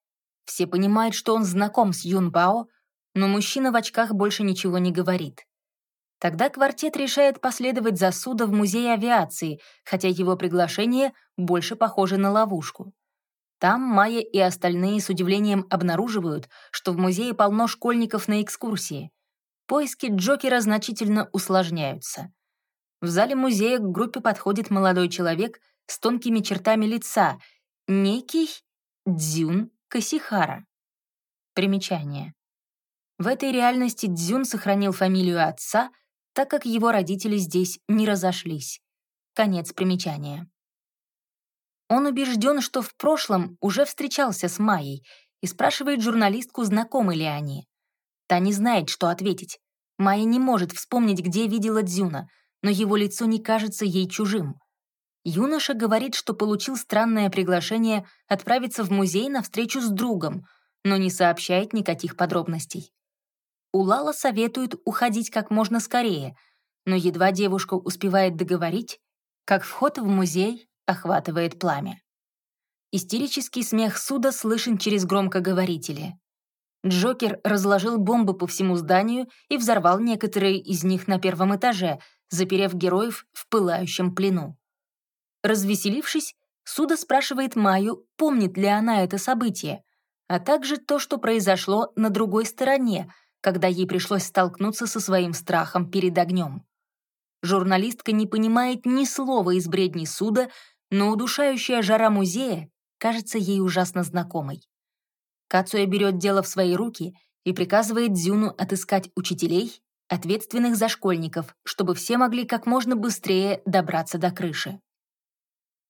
Все понимают, что он знаком с Юн Бао, но мужчина в очках больше ничего не говорит. Тогда квартет решает последовать за Суда в музей авиации, хотя его приглашение больше похоже на ловушку. Там Майя и остальные с удивлением обнаруживают, что в музее полно школьников на экскурсии. Поиски Джокера значительно усложняются. В зале музея к группе подходит молодой человек с тонкими чертами лица, некий Дзюн Касихара. Примечание. В этой реальности Дзюн сохранил фамилию отца, так как его родители здесь не разошлись. Конец примечания. Он убежден, что в прошлом уже встречался с Майей и спрашивает журналистку, знакомы ли они. Та не знает, что ответить. Майя не может вспомнить, где видела Дзюна — но его лицо не кажется ей чужим. Юноша говорит, что получил странное приглашение отправиться в музей на встречу с другом, но не сообщает никаких подробностей. Улала советует уходить как можно скорее, но едва девушка успевает договорить, как вход в музей охватывает пламя. Истерический смех суда слышен через громкоговорители. Джокер разложил бомбы по всему зданию и взорвал некоторые из них на первом этаже, заперев героев в пылающем плену. Развеселившись, Суда спрашивает Майю, помнит ли она это событие, а также то, что произошло на другой стороне, когда ей пришлось столкнуться со своим страхом перед огнем. Журналистка не понимает ни слова из бредней Суда, но удушающая жара музея кажется ей ужасно знакомой. Кацуя берет дело в свои руки и приказывает Дзюну отыскать учителей ответственных за школьников, чтобы все могли как можно быстрее добраться до крыши.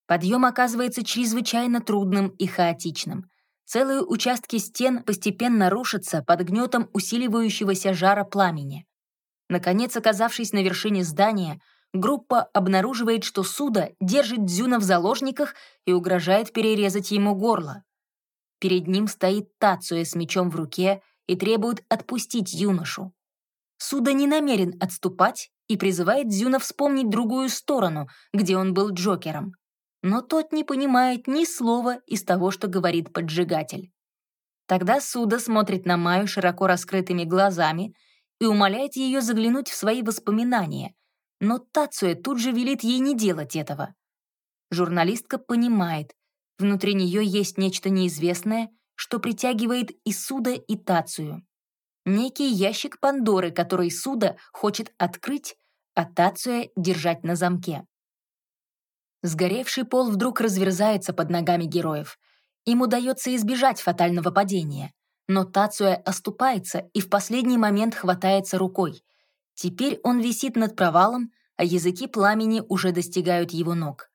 Подъем оказывается чрезвычайно трудным и хаотичным. Целые участки стен постепенно рушатся под гнетом усиливающегося жара пламени. Наконец, оказавшись на вершине здания, группа обнаруживает, что Суда держит Дзюна в заложниках и угрожает перерезать ему горло. Перед ним стоит Тацуя с мечом в руке и требует отпустить юношу. Суда не намерен отступать и призывает Дзюна вспомнить другую сторону, где он был Джокером. Но тот не понимает ни слова из того, что говорит поджигатель. Тогда Суда смотрит на Маю широко раскрытыми глазами и умоляет ее заглянуть в свои воспоминания, но Тацуя тут же велит ей не делать этого. Журналистка понимает, внутри нее есть нечто неизвестное, что притягивает и Суда, и Тацию некий ящик Пандоры, который Суда хочет открыть, а Тацуя держать на замке. Сгоревший пол вдруг разверзается под ногами героев. Им удается избежать фатального падения. Но Тацуя оступается и в последний момент хватается рукой. Теперь он висит над провалом, а языки пламени уже достигают его ног.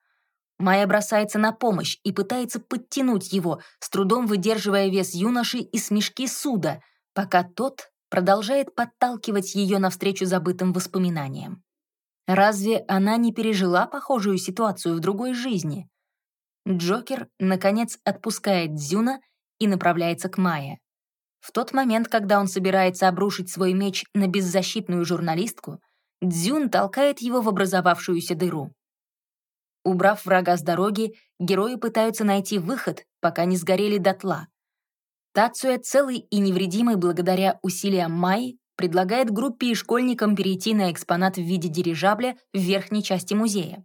Майя бросается на помощь и пытается подтянуть его, с трудом выдерживая вес юноши и смешки суда, пока тот продолжает подталкивать ее навстречу забытым воспоминаниям. Разве она не пережила похожую ситуацию в другой жизни? Джокер, наконец, отпускает Дзюна и направляется к Майе. В тот момент, когда он собирается обрушить свой меч на беззащитную журналистку, Дзюн толкает его в образовавшуюся дыру. Убрав врага с дороги, герои пытаются найти выход, пока не сгорели дотла. Тацуя, целый и невредимый благодаря усилиям Майи, предлагает группе и школьникам перейти на экспонат в виде дирижабля в верхней части музея.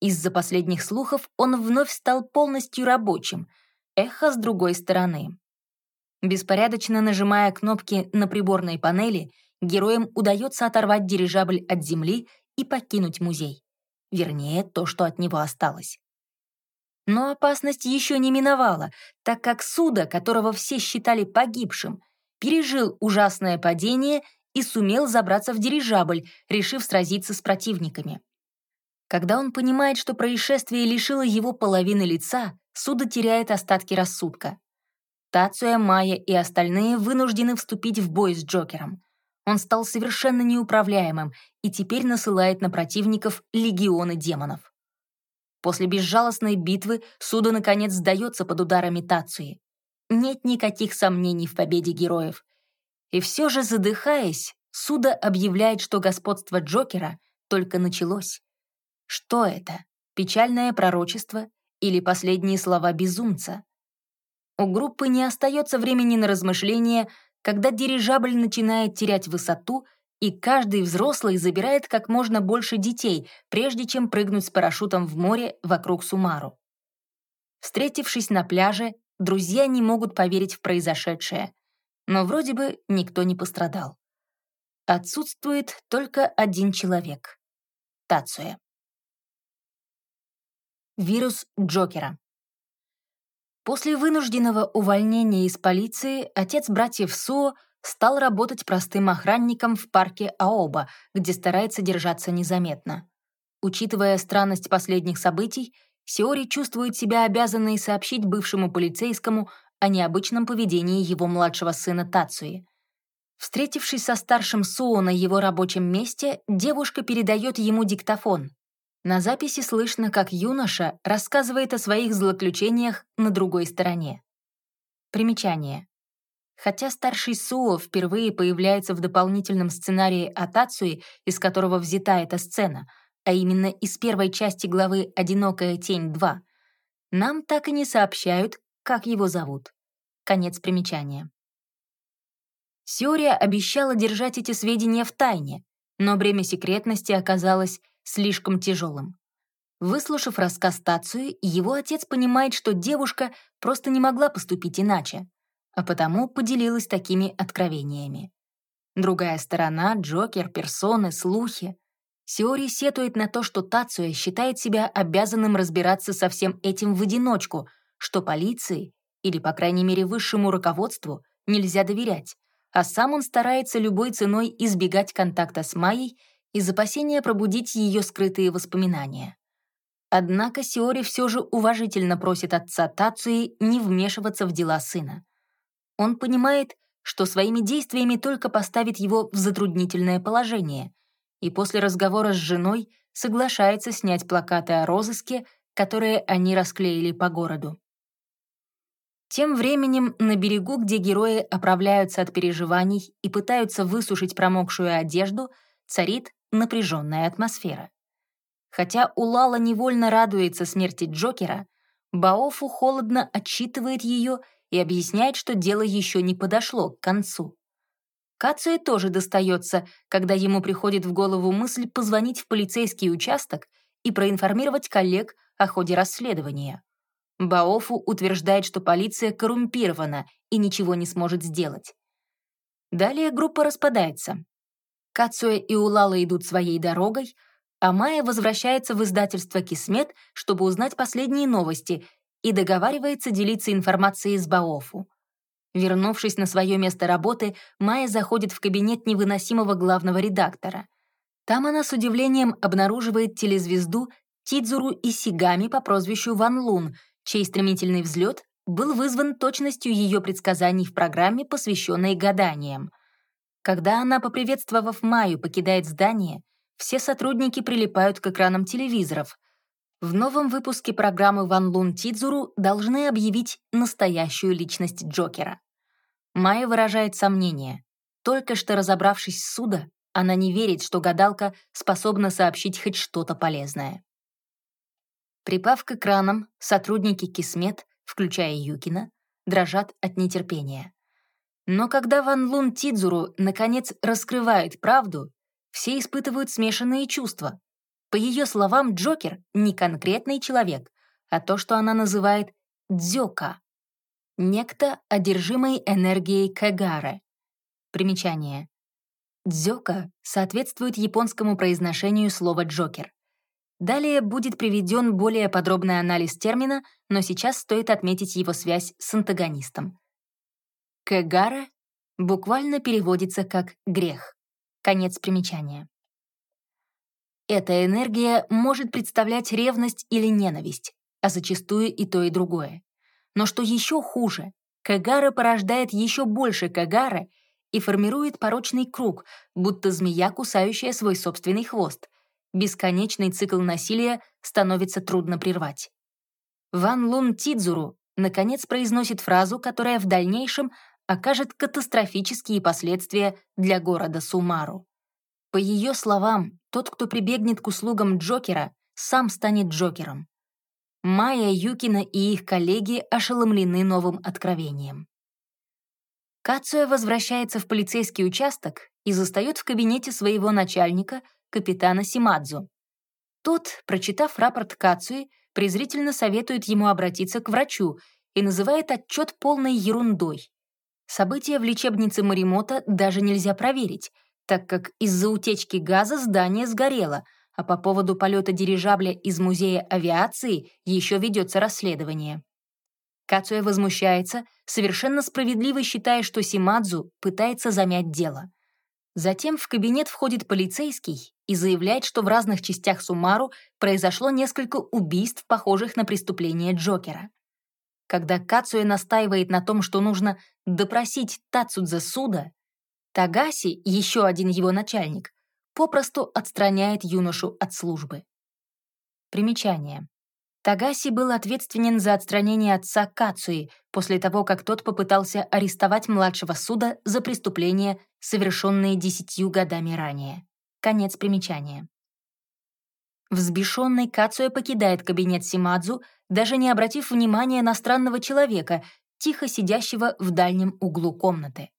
Из-за последних слухов он вновь стал полностью рабочим, эхо с другой стороны. Беспорядочно нажимая кнопки на приборной панели, героям удается оторвать дирижабль от земли и покинуть музей. Вернее, то, что от него осталось. Но опасность еще не миновала, так как Суда, которого все считали погибшим, пережил ужасное падение и сумел забраться в дирижабль, решив сразиться с противниками. Когда он понимает, что происшествие лишило его половины лица, Суда теряет остатки рассудка. Тацуя, Майя и остальные вынуждены вступить в бой с Джокером. Он стал совершенно неуправляемым и теперь насылает на противников легионы демонов. После безжалостной битвы Суда наконец сдается под ударами Тацуи. Нет никаких сомнений в победе героев. И все же, задыхаясь, Суда объявляет, что господство Джокера только началось. Что это? Печальное пророчество или последние слова безумца? У группы не остается времени на размышления, когда дирижабль начинает терять высоту, и каждый взрослый забирает как можно больше детей, прежде чем прыгнуть с парашютом в море вокруг Сумару. Встретившись на пляже, друзья не могут поверить в произошедшее. Но вроде бы никто не пострадал. Отсутствует только один человек — Тацуя. Вирус Джокера. После вынужденного увольнения из полиции отец братьев Суо стал работать простым охранником в парке Аоба, где старается держаться незаметно. Учитывая странность последних событий, Сиори чувствует себя обязанной сообщить бывшему полицейскому о необычном поведении его младшего сына Тацуи. Встретившись со старшим Суо на его рабочем месте, девушка передает ему диктофон, на записи слышно, как юноша рассказывает о своих злоключениях на другой стороне. Примечание. Хотя старший Суо впервые появляется в дополнительном сценарии Атацуи, из которого взята эта сцена, а именно из первой части главы «Одинокая тень 2», нам так и не сообщают, как его зовут. Конец примечания. Сиория обещала держать эти сведения в тайне, но бремя секретности оказалось слишком тяжелым. Выслушав рассказ Тацию, его отец понимает, что девушка просто не могла поступить иначе, а потому поделилась такими откровениями. Другая сторона — Джокер, персоны, слухи. Сиори сетует на то, что Тацуя считает себя обязанным разбираться со всем этим в одиночку, что полиции, или, по крайней мере, высшему руководству, нельзя доверять, а сам он старается любой ценой избегать контакта с Майей из опасения пробудить ее скрытые воспоминания. Однако Сиори все же уважительно просит отца Тацуи не вмешиваться в дела сына. Он понимает, что своими действиями только поставит его в затруднительное положение, и после разговора с женой соглашается снять плакаты о розыске, которые они расклеили по городу. Тем временем на берегу, где герои оправляются от переживаний и пытаются высушить промокшую одежду, царит напряженная атмосфера. Хотя Улала невольно радуется смерти Джокера, Баофу холодно отчитывает ее и объясняет, что дело еще не подошло к концу. Кацуэ тоже достается, когда ему приходит в голову мысль позвонить в полицейский участок и проинформировать коллег о ходе расследования. Баофу утверждает, что полиция коррумпирована и ничего не сможет сделать. Далее группа распадается. Кацуэ и Улала идут своей дорогой, а Майя возвращается в издательство «Кисмет», чтобы узнать последние новости и договаривается делиться информацией с Баофу. Вернувшись на свое место работы, Майя заходит в кабинет невыносимого главного редактора. Там она с удивлением обнаруживает телезвезду Тидзуру Исигами по прозвищу Ван Лун, чей стремительный взлет был вызван точностью ее предсказаний в программе, посвященной гаданиям — когда она, поприветствовав Майю, покидает здание, все сотрудники прилипают к экранам телевизоров. В новом выпуске программы Ван Лун Тидзуру должны объявить настоящую личность Джокера. Майя выражает сомнение. Только что разобравшись с суда, она не верит, что гадалка способна сообщить хоть что-то полезное. Припав к экранам, сотрудники Кисмет, включая Юкина, дрожат от нетерпения. Но когда Ван Лун Тидзуру наконец раскрывает правду, все испытывают смешанные чувства. По ее словам, Джокер — не конкретный человек, а то, что она называет «дзёка» — некто, одержимый энергией Кагары. Примечание. «Дзёка» соответствует японскому произношению слова «джокер». Далее будет приведен более подробный анализ термина, но сейчас стоит отметить его связь с антагонистом. Кэгара буквально переводится как «грех». Конец примечания. Эта энергия может представлять ревность или ненависть, а зачастую и то, и другое. Но что еще хуже, Кагара порождает еще больше Кагара и формирует порочный круг, будто змея, кусающая свой собственный хвост. Бесконечный цикл насилия становится трудно прервать. Ван Лун Тидзуру наконец произносит фразу, которая в дальнейшем окажет катастрофические последствия для города Сумару. По ее словам, тот, кто прибегнет к услугам Джокера, сам станет Джокером. Майя, Юкина и их коллеги ошеломлены новым откровением. Кацуя возвращается в полицейский участок и застает в кабинете своего начальника, капитана Симадзу. Тот, прочитав рапорт Кацуи, презрительно советует ему обратиться к врачу и называет отчет полной ерундой. События в лечебнице Маримота даже нельзя проверить, так как из-за утечки газа здание сгорело, а по поводу полета дирижабля из Музея авиации еще ведется расследование. Кацуя возмущается, совершенно справедливо считая, что Симадзу пытается замять дело. Затем в кабинет входит полицейский и заявляет, что в разных частях Сумару произошло несколько убийств, похожих на преступление Джокера. Когда Кацуя настаивает на том, что нужно допросить Тацудзе Суда, Тагаси, еще один его начальник, попросту отстраняет юношу от службы. Примечание. Тагаси был ответственен за отстранение отца Кацуи после того, как тот попытался арестовать младшего суда за преступления, совершенные десятью годами ранее. Конец примечания. Взбешенный Кацуя покидает кабинет Симадзу, даже не обратив внимания на странного человека, тихо сидящего в дальнем углу комнаты.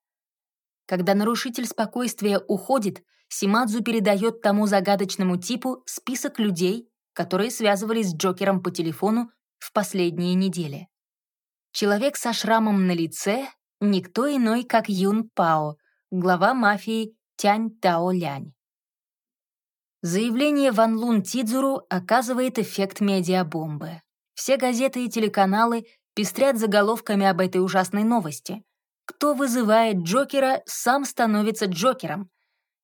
Когда нарушитель спокойствия уходит, Симадзу передает тому загадочному типу список людей, которые связывались с Джокером по телефону в последние недели. Человек со шрамом на лице — никто иной, как Юн Пао, глава мафии Тянь Тао Лянь. Заявление Ван Лун Тидзуру оказывает эффект медиабомбы. Все газеты и телеканалы пестрят заголовками об этой ужасной новости. Кто вызывает Джокера, сам становится Джокером.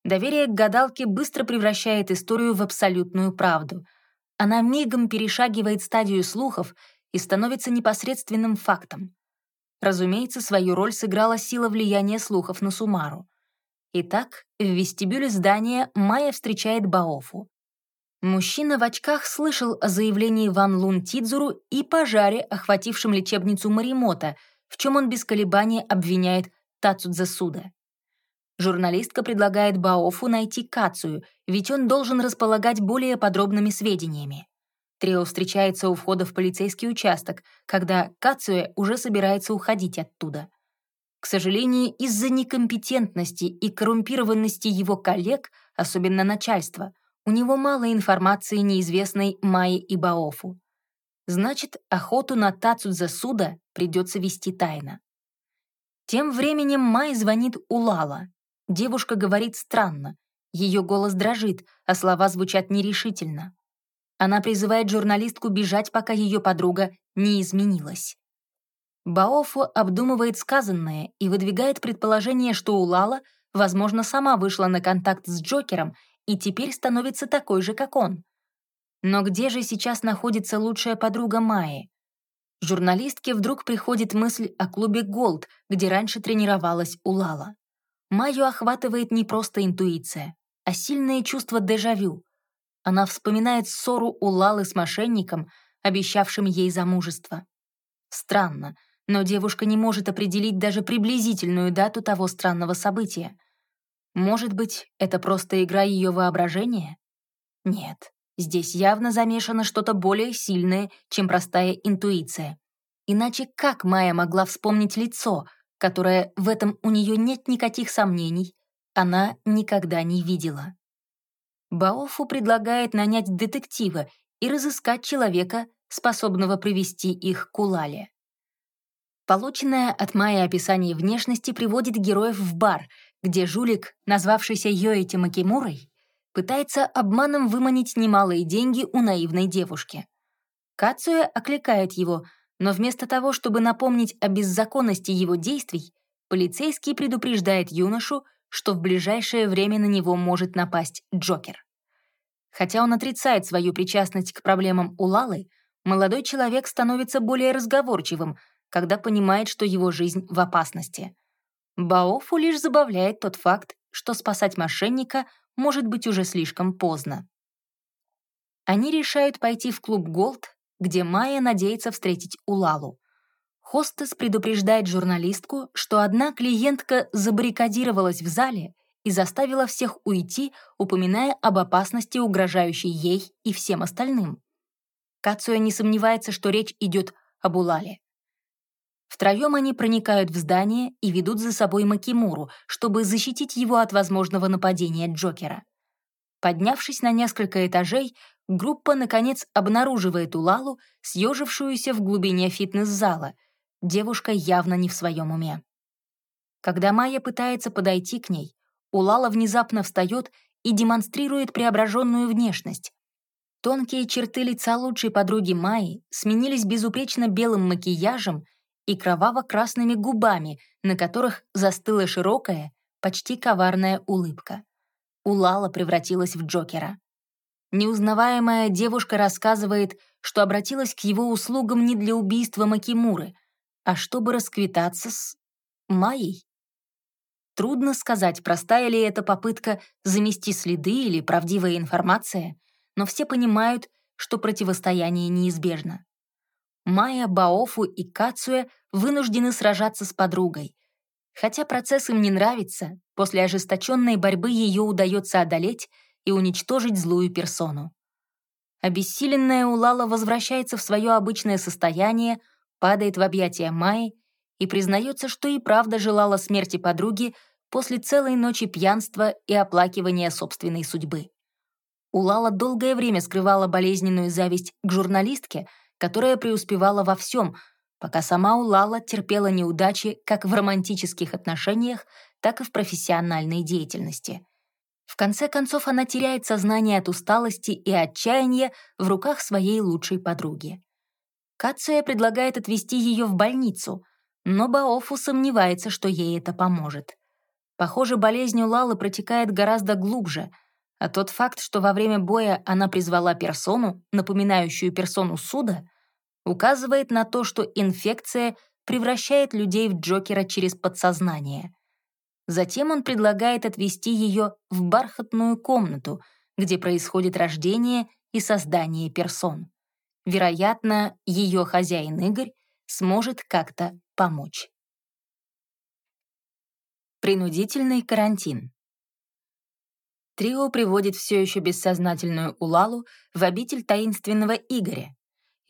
Доверие к гадалке быстро превращает историю в абсолютную правду — она мигом перешагивает стадию слухов и становится непосредственным фактом. Разумеется, свою роль сыграла сила влияния слухов на Сумару. Итак, в вестибюле здания Майя встречает Баофу. Мужчина в очках слышал о заявлении Ван Лун Тидзуру и пожаре, охватившем лечебницу Маримота, в чем он без колебаний обвиняет Тацудзе Суда. Журналистка предлагает Баофу найти Кацию, ведь он должен располагать более подробными сведениями. Трио встречается у входа в полицейский участок, когда Кацуэ уже собирается уходить оттуда. К сожалению, из-за некомпетентности и коррумпированности его коллег, особенно начальства, у него мало информации неизвестной Майе и Баофу. Значит, охоту на Тацудза Суда придется вести тайно. Тем временем Май звонит Улала, Девушка говорит странно. Ее голос дрожит, а слова звучат нерешительно. Она призывает журналистку бежать, пока ее подруга не изменилась. Баофу обдумывает сказанное и выдвигает предположение, что Улала, возможно, сама вышла на контакт с Джокером и теперь становится такой же, как он. Но где же сейчас находится лучшая подруга Майи? Журналистке вдруг приходит мысль о клубе «Голд», где раньше тренировалась Улала. Майю охватывает не просто интуиция, а сильное чувство дежавю. Она вспоминает ссору у Лалы с мошенником, обещавшим ей замужество. Странно, но девушка не может определить даже приблизительную дату того странного события. Может быть, это просто игра ее воображения? Нет, здесь явно замешано что-то более сильное, чем простая интуиция. Иначе как Майя могла вспомнить лицо, которое в этом у нее нет никаких сомнений, она никогда не видела? Баофу предлагает нанять детектива и разыскать человека, способного привести их к Улале. Полученное от Майи описание внешности приводит героев в бар, где жулик, назвавшийся Йоэти Макимурой, пытается обманом выманить немалые деньги у наивной девушки. Кацуя окликает его, но вместо того, чтобы напомнить о беззаконности его действий, полицейский предупреждает юношу, что в ближайшее время на него может напасть Джокер. Хотя он отрицает свою причастность к проблемам Улалы, молодой человек становится более разговорчивым, когда понимает, что его жизнь в опасности. Баофу лишь забавляет тот факт, что спасать мошенника может быть уже слишком поздно. Они решают пойти в клуб «Голд», где Майя надеется встретить Улалу. Хостес предупреждает журналистку, что одна клиентка забаррикадировалась в зале и заставила всех уйти, упоминая об опасности, угрожающей ей и всем остальным. Кацуя не сомневается, что речь идет об Улале. Втроем они проникают в здание и ведут за собой Макимуру, чтобы защитить его от возможного нападения Джокера. Поднявшись на несколько этажей, группа, наконец, обнаруживает Улалу, съежившуюся в глубине фитнес-зала. Девушка явно не в своем уме. Когда Майя пытается подойти к ней, Улала внезапно встает и демонстрирует преображенную внешность. Тонкие черты лица лучшей подруги Майи сменились безупречно белым макияжем и кроваво-красными губами, на которых застыла широкая, почти коварная улыбка. Улала превратилась в Джокера. Неузнаваемая девушка рассказывает, что обратилась к его услугам не для убийства Макимуры, а чтобы расквитаться с... Майей. Трудно сказать, простая ли это попытка замести следы или правдивая информация, но все понимают, что противостояние неизбежно. Майя, Баофу и Кацуэ вынуждены сражаться с подругой. Хотя процесс им не нравится, после ожесточенной борьбы ее удается одолеть и уничтожить злую персону. Обессиленная Улала возвращается в свое обычное состояние, падает в объятия Майи и признается, что и правда желала смерти подруги после целой ночи пьянства и оплакивания собственной судьбы. Улала долгое время скрывала болезненную зависть к журналистке, которая преуспевала во всем, пока сама Улала терпела неудачи как в романтических отношениях, так и в профессиональной деятельности. В конце концов, она теряет сознание от усталости и отчаяния в руках своей лучшей подруги. Кацуя предлагает отвезти ее в больницу, но Баофу сомневается, что ей это поможет. Похоже, болезнь Улалы протекает гораздо глубже — а тот факт, что во время боя она призвала персону, напоминающую персону суда, указывает на то, что инфекция превращает людей в Джокера через подсознание. Затем он предлагает отвести ее в бархатную комнату, где происходит рождение и создание персон. Вероятно, ее хозяин Игорь сможет как-то помочь. Принудительный карантин. Трио приводит все еще бессознательную Улалу в обитель таинственного Игоря,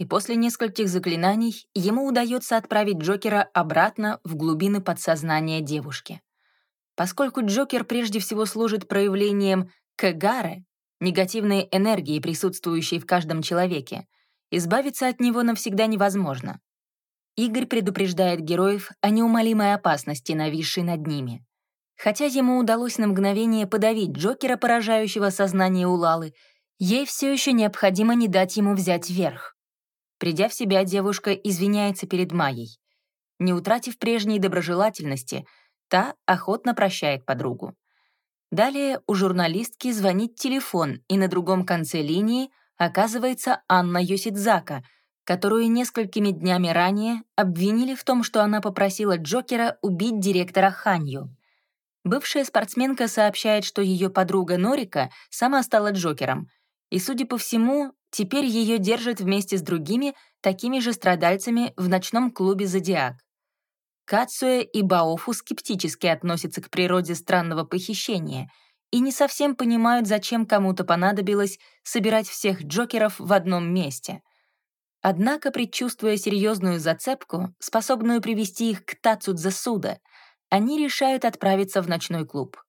и после нескольких заклинаний ему удается отправить Джокера обратно в глубины подсознания девушки. Поскольку Джокер прежде всего служит проявлением кагары, негативной энергии, присутствующей в каждом человеке, избавиться от него навсегда невозможно. Игорь предупреждает героев о неумолимой опасности, нависшей над ними. Хотя ему удалось на мгновение подавить Джокера, поражающего сознание Улалы, ей все еще необходимо не дать ему взять верх. Придя в себя, девушка извиняется перед Майей. Не утратив прежней доброжелательности, та охотно прощает подругу. Далее у журналистки звонит телефон, и на другом конце линии оказывается Анна Йосидзака, которую несколькими днями ранее обвинили в том, что она попросила Джокера убить директора Ханью. Бывшая спортсменка сообщает, что ее подруга Норика сама стала Джокером, и, судя по всему, теперь ее держат вместе с другими такими же страдальцами в ночном клубе «Зодиак». Кацуэ и Баофу скептически относятся к природе странного похищения и не совсем понимают, зачем кому-то понадобилось собирать всех Джокеров в одном месте. Однако, предчувствуя серьезную зацепку, способную привести их к Тацудзасуда, они решают отправиться в ночной клуб.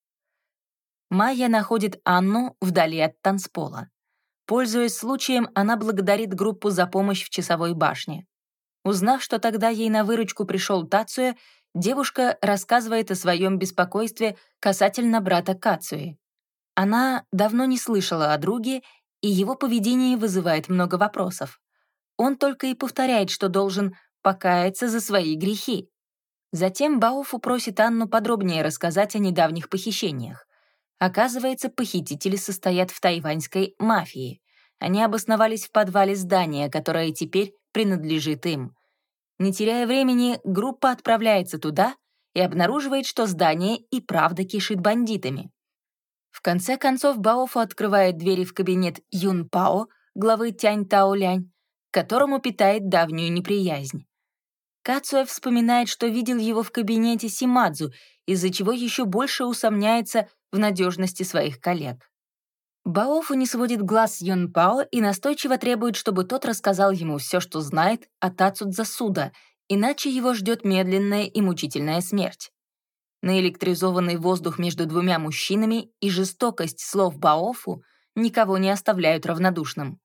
Майя находит Анну вдали от танцпола. Пользуясь случаем, она благодарит группу за помощь в часовой башне. Узнав, что тогда ей на выручку пришел Тацуя, девушка рассказывает о своем беспокойстве касательно брата Кацуи. Она давно не слышала о друге, и его поведение вызывает много вопросов. Он только и повторяет, что должен покаяться за свои грехи. Затем Бауфу просит Анну подробнее рассказать о недавних похищениях. Оказывается, похитители состоят в тайваньской мафии. Они обосновались в подвале здания, которое теперь принадлежит им. Не теряя времени, группа отправляется туда и обнаруживает, что здание и правда кишит бандитами. В конце концов, Баофу открывает двери в кабинет Юн Пао, главы Тянь Тао Лянь, которому питает давнюю неприязнь. Кацуэ вспоминает, что видел его в кабинете Симадзу, из-за чего еще больше усомняется в надежности своих коллег. Баофу не сводит глаз с Юн Пао и настойчиво требует, чтобы тот рассказал ему все, что знает о Тацудзасуда, иначе его ждет медленная и мучительная смерть. Наэлектризованный воздух между двумя мужчинами и жестокость слов Баофу никого не оставляют равнодушным.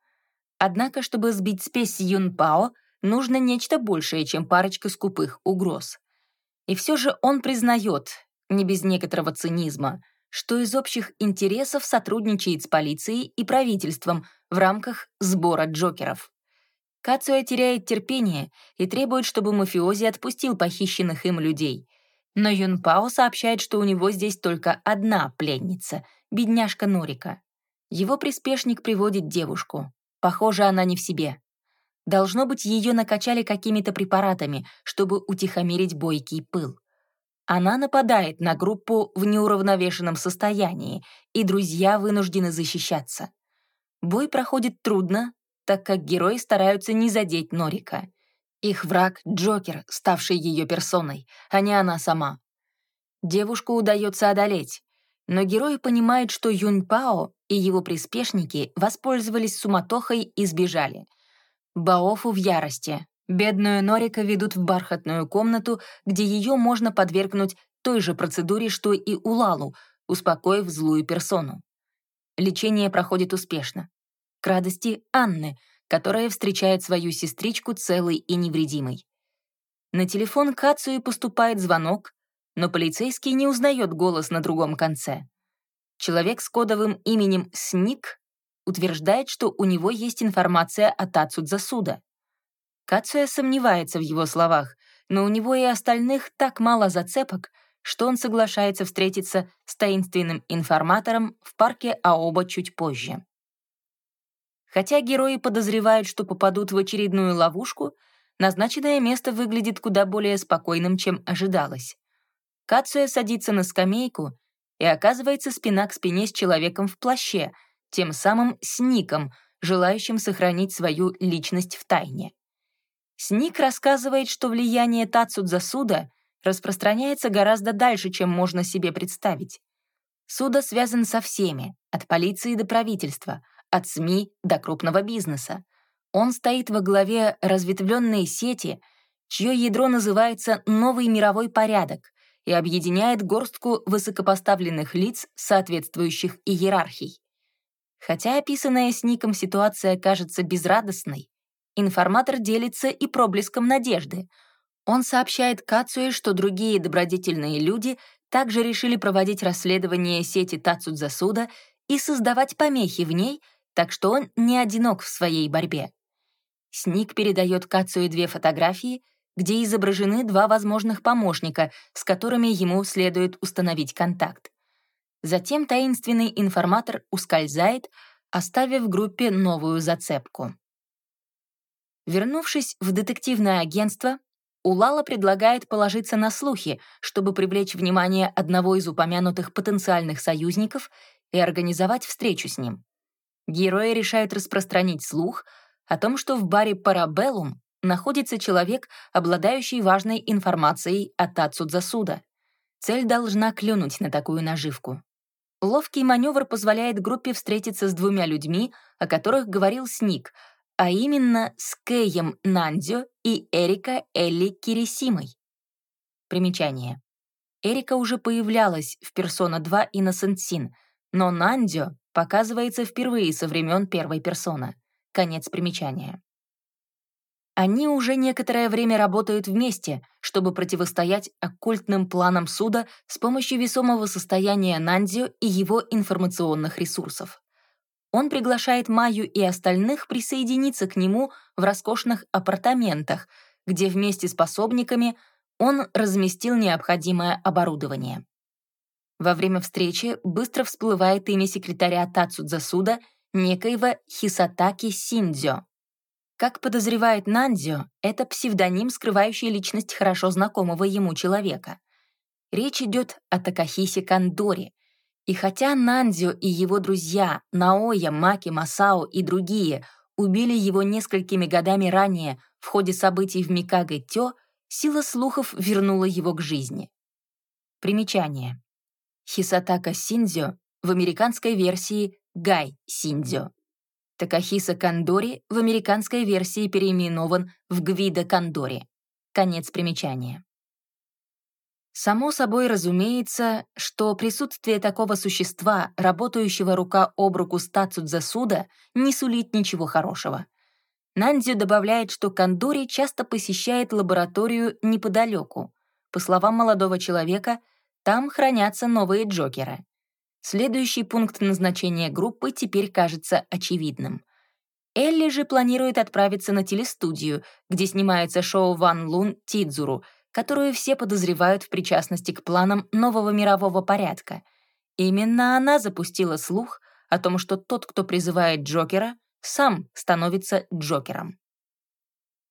Однако, чтобы сбить спесь Юн Пао, нужно нечто большее, чем парочка скупых угроз. И все же он признает, не без некоторого цинизма, что из общих интересов сотрудничает с полицией и правительством в рамках сбора Джокеров. Кацуя теряет терпение и требует, чтобы мафиози отпустил похищенных им людей. Но Юн Пао сообщает, что у него здесь только одна пленница — бедняжка Норика. Его приспешник приводит девушку. Похоже, она не в себе. Должно быть, ее накачали какими-то препаратами, чтобы утихомирить бойкий пыл. Она нападает на группу в неуравновешенном состоянии, и друзья вынуждены защищаться. Бой проходит трудно, так как герои стараются не задеть Норика. Их враг — Джокер, ставший ее персоной, а не она сама. Девушку удается одолеть, но герои понимают, что Юнь Пао и его приспешники воспользовались суматохой и сбежали. Баофу в ярости, Бедную Норика ведут в бархатную комнату, где ее можно подвергнуть той же процедуре, что и Улалу, успокоив злую персону. Лечение проходит успешно. К радости Анны, которая встречает свою сестричку целой и невредимой. На телефон Кацуи поступает звонок, но полицейский не узнает голос на другом конце. Человек с кодовым именем Сник утверждает, что у него есть информация о Тацудзасуда. Кацуя сомневается в его словах, но у него и остальных так мало зацепок, что он соглашается встретиться с таинственным информатором в парке Аоба чуть позже. Хотя герои подозревают, что попадут в очередную ловушку, назначенное место выглядит куда более спокойным, чем ожидалось. Кацуя садится на скамейку и оказывается спина к спине с человеком в плаще, тем самым с Ником, желающим сохранить свою личность в тайне. Сник рассказывает, что влияние Тацудза-суда распространяется гораздо дальше, чем можно себе представить. Суда связан со всеми, от полиции до правительства, от СМИ до крупного бизнеса. Он стоит во главе разветвленной сети, чье ядро называется «Новый мировой порядок» и объединяет горстку высокопоставленных лиц, соответствующих иерархий. Хотя описанная Сником ситуация кажется безрадостной, Информатор делится и проблеском надежды. Он сообщает Кацуе, что другие добродетельные люди также решили проводить расследование сети Тацудзасуда и создавать помехи в ней, так что он не одинок в своей борьбе. Сник передает Кацуе две фотографии, где изображены два возможных помощника, с которыми ему следует установить контакт. Затем таинственный информатор ускользает, оставив группе новую зацепку. Вернувшись в детективное агентство, Улала предлагает положиться на слухи, чтобы привлечь внимание одного из упомянутых потенциальных союзников и организовать встречу с ним. Герои решают распространить слух о том, что в баре «Парабеллум» находится человек, обладающий важной информацией от Тацудзасуда. Цель должна клюнуть на такую наживку. Ловкий маневр позволяет группе встретиться с двумя людьми, о которых говорил Сник, а именно с Кэем Нандзё и Эрика Элли Кирисимой. Примечание. Эрика уже появлялась в «Персона 2» Innocent Sin, но Нандзё показывается впервые со времен первой персоны. Конец примечания. Они уже некоторое время работают вместе, чтобы противостоять оккультным планам суда с помощью весомого состояния Нандзио и его информационных ресурсов. Он приглашает Майю и остальных присоединиться к нему в роскошных апартаментах, где вместе с пособниками он разместил необходимое оборудование. Во время встречи быстро всплывает имя секретаря Тацудзасуда некоего Хисатаки Синдзё, как подозревает Нандзио, это псевдоним, скрывающий личность хорошо знакомого ему человека. Речь идет о Такахисе Кандори. И хотя Нандзио и его друзья Наоя, Маки, Масао и другие убили его несколькими годами ранее в ходе событий в Микаго-Тё, сила слухов вернула его к жизни. Примечание. Хисатака Синдзё в американской версии Гай Синдзё. Такахиса Кандори в американской версии переименован в Гвида Кандори. Конец примечания. Само собой разумеется, что присутствие такого существа, работающего рука об руку с Тацудзасуда, не сулит ничего хорошего. Нандзю добавляет, что Кандори часто посещает лабораторию неподалеку. По словам молодого человека, там хранятся новые Джокеры. Следующий пункт назначения группы теперь кажется очевидным. Элли же планирует отправиться на телестудию, где снимается шоу «Ван Лун Тидзуру», которую все подозревают в причастности к планам нового мирового порядка. Именно она запустила слух о том, что тот, кто призывает Джокера, сам становится Джокером.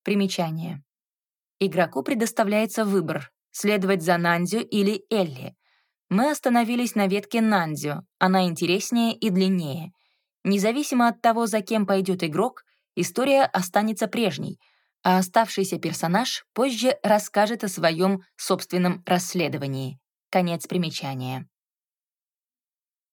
Примечание. Игроку предоставляется выбор — следовать за Нандзю или Элли, мы остановились на ветке Нандзю, она интереснее и длиннее. Независимо от того, за кем пойдет игрок, история останется прежней, а оставшийся персонаж позже расскажет о своем собственном расследовании. Конец примечания.